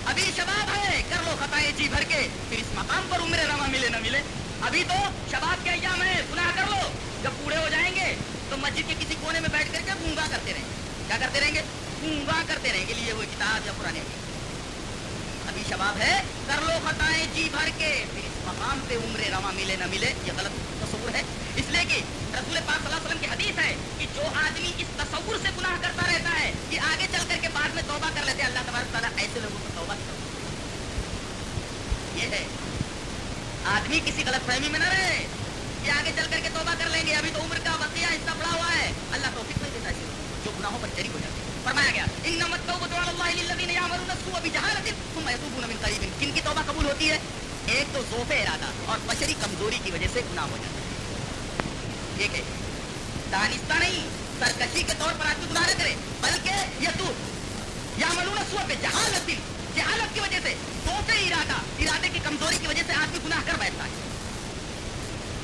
ابھی شباب ہے، کر لو خطائیں جی بھر کے، پھر اس مقام پر عمر روا ملے نہ ملے۔ ابھی تو شباب کے ایام ہے گناہ کر لو۔ جب پورے ہو جائیں گے، تو مسجد کے کسی کونے میں بیٹھ کر کے گونگا کرتے رہیں۔ گے کیا کرتے رہیں گے؟ گونگا کرتے رہیں گے، لیے ہوئے کتاب یا پرانے ابھی شباب ہے، کر لو خطائیں جی بھر کے، پھر اس مقام پہ عمر روا ملے نہ ملے۔ یہ غلط تصور ہے۔ اس لیے کہ رسول پاک صلی اللہ علیہ وسلم کی حدیث ہے کہ جو آدمی اس تصور سے گناہ کرتا رہتا ہے کہ آگے چل کر کے بعد میں توبہ کر لیتے اللہ تبارک تعالیٰ ایسے لوگوں کو توبہ کر یہ ہے۔ آدمی کسی غلط فہمی میں نہ رہے۔ کہ آگے چل کر کے توبہ کر لیں گے۔ ابھی تو عمر کا وقیہ حصہ بڑا ہوا ہے۔ اللہ توفیق نہیں دیتا جو گناہوں پر شریک ہو جاتے فرمایا گیا ان التوبۃ علی اللہ للذین یعملون السوء بجہالۃ ثم یتوبون من قریب کن کی توبہ قبول ہوتی ہے؟ ایک تو ذوف ارادہ اور بشری کمزوری کی وجہ سے گناہ ہو جاتا ہے ٹھیک ہے۔ دانستہ نہیں سرکشی کے طور پر آدمی گناہ نہ کرے بلکہ یتو یا ملون سو پہ جہالت دل جہالت کی وجہ سے ذوف ارادہ، ارادے کی کمزوری کی وجہ سے آدمی گناہ کر بیٹھتا ہے۔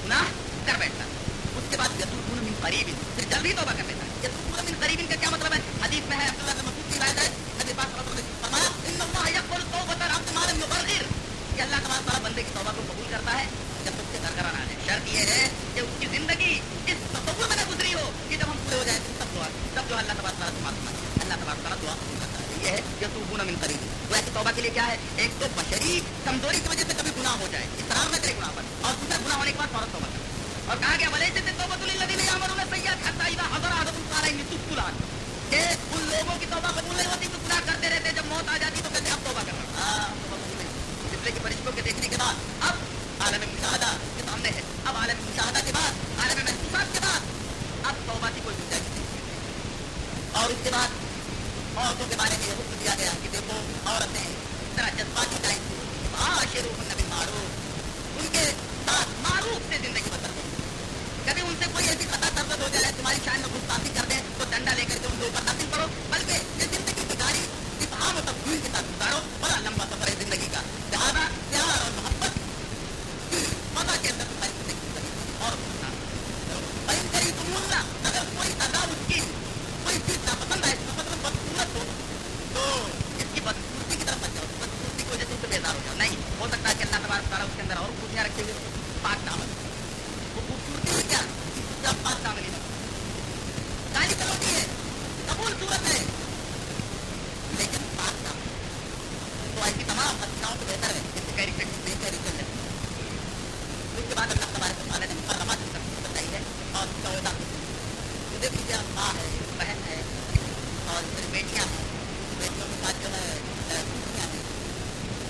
گناہ کر بیٹھتا ہے۔ اس کے بعد یتو من قریب پھر جلدی توبہ کر لیتا ہے۔ یتو من قریب کا کیا مطلب ہے؟ حدیث میں ہے، عبداللہ بن مسعود کی روایت ہے، نبی پاک صلی اللہ علیہ وسلم فرمایا، ان اللہ یقبل توبۃ العبد ما لم یغرغر کہ اللہ تبارک تعالیٰ بندے کی توبہ کو قبول کرتا ہے جب تک سے گرگرا نہ جائے شرط یہ ہے کہ اس کی زندگی اس تصور میں نہ گزری ہو کہ جب ہم پورے ہو جائیں تب دعا تب جو اللہ تبارک تعالیٰ سے معلوم اللہ تبارک تعالیٰ دعا قبول کرتا ہے یہ ہے کہ تو گنا من قریب وہ ایسی توبہ کے لیے کیا ہے ایک تو بشری کمزوری کی وجہ سے کبھی گناہ ہو جائے اقرار نہ کرے گناہ پر اور دوسرا گناہ ہونے کے بعد فوراً توبہ کرے اور کہا گیا بھلے سے توبہ للذین یعملون السیئات حتی اذا حضر احدهم قال انی تبت الان کہ ان لوگوں کی توبہ قبول نہیں ہوتی تو گناہ کرتے رہتے جب موت آ جاتی تو کہتے اب توبہ کرنا۔ ہاں توبہ قبول نہیں اس لیے کہ فرشتوں کے دیکھنے کے بعد اب عالم مشاہدہ کے سامنے ہے، اب عالم مشاہدہ کے بعد، عالم محسوسات کے بعد۔ اب توبہ کی کوئی گنجائش نہیں۔ اور اس کے بعد عورتوں کے بارے میں یہ حکم دیا گیا کہ دیکھو، عورتیں ذرا جذباتی ٹائم شروع نبی معروف ان کے ساتھ معروف سے زندگی بسر کریں کبھی ان سے کوئی ایسی خطا سرزد ہو جائے، تمہاری شان میں گستاخی کر دیں تو ڈنڈا لے کر کے ان کے اوپر نازل کرو، بلکہ یہ زندگی کی اس عام تبدیل کے ساتھ گزارو، بڑا لمبا سفر ہے زندگی کا۔ مجھے مجھے ماں ہے بہن ہے اور میری بیٹیاں ہیں بیٹیوں کے ساتھ جو ہے بیٹیاں ہیں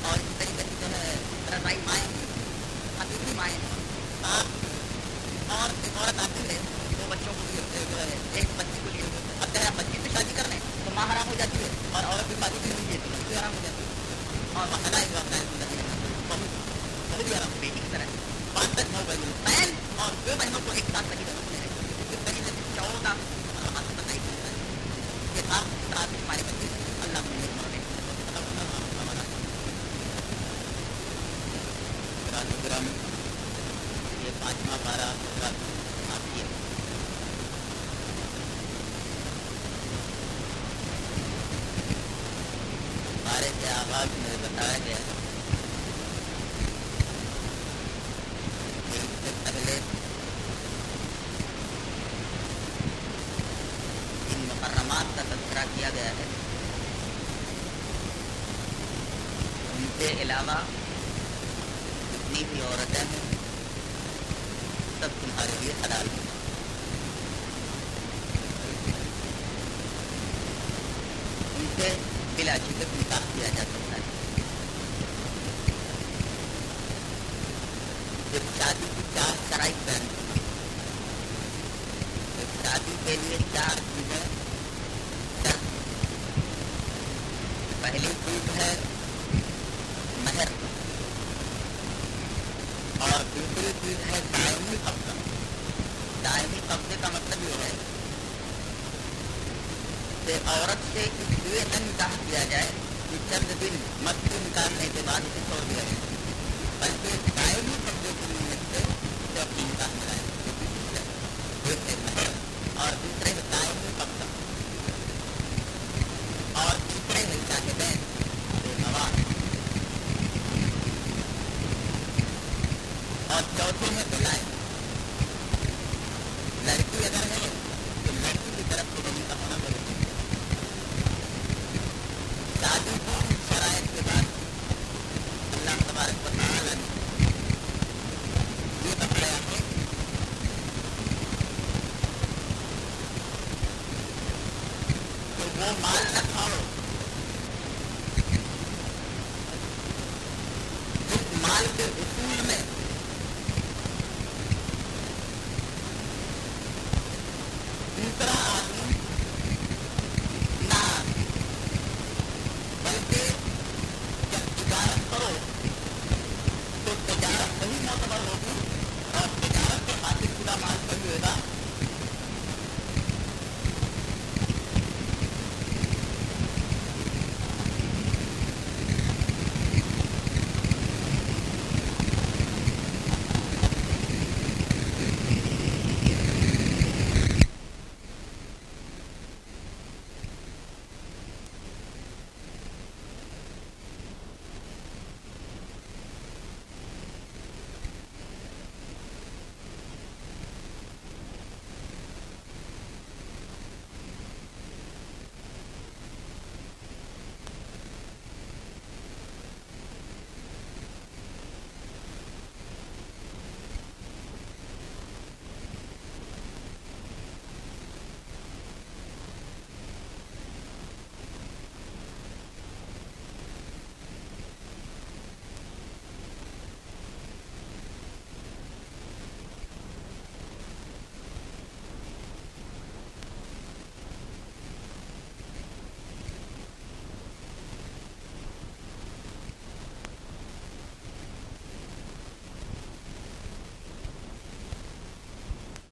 اور اس طریقے جو ہے میرا بھائی مائیں ہیں حقیقی مائیں ہیں آپ اور ایک عورت آتی ہے وہ بچوں کو لیے جو ہے ایک بچی کو لیے اب جو بچی بھی شادی کر لیں تو ماں حرام ہو جاتی ہے اور عورت بھی شادی کر لیجیے ہے تو بھی حرام ہو جاتی ہے اور مسئلہ شادی کی چار کرائی پہنتی افطادی کے لیے چار چیزیں پہلی چیز ہے مہر اور دوسری چیز ہے دائمی قبضہ دائمی قبضے کا مطلب یہ ہے کہ عورت سے اس لیے نہ نکاح کیا جائے کہ چند دن مت نکالنے کے بعد اسے چھوڑ دیا جائے بلکہ دائمی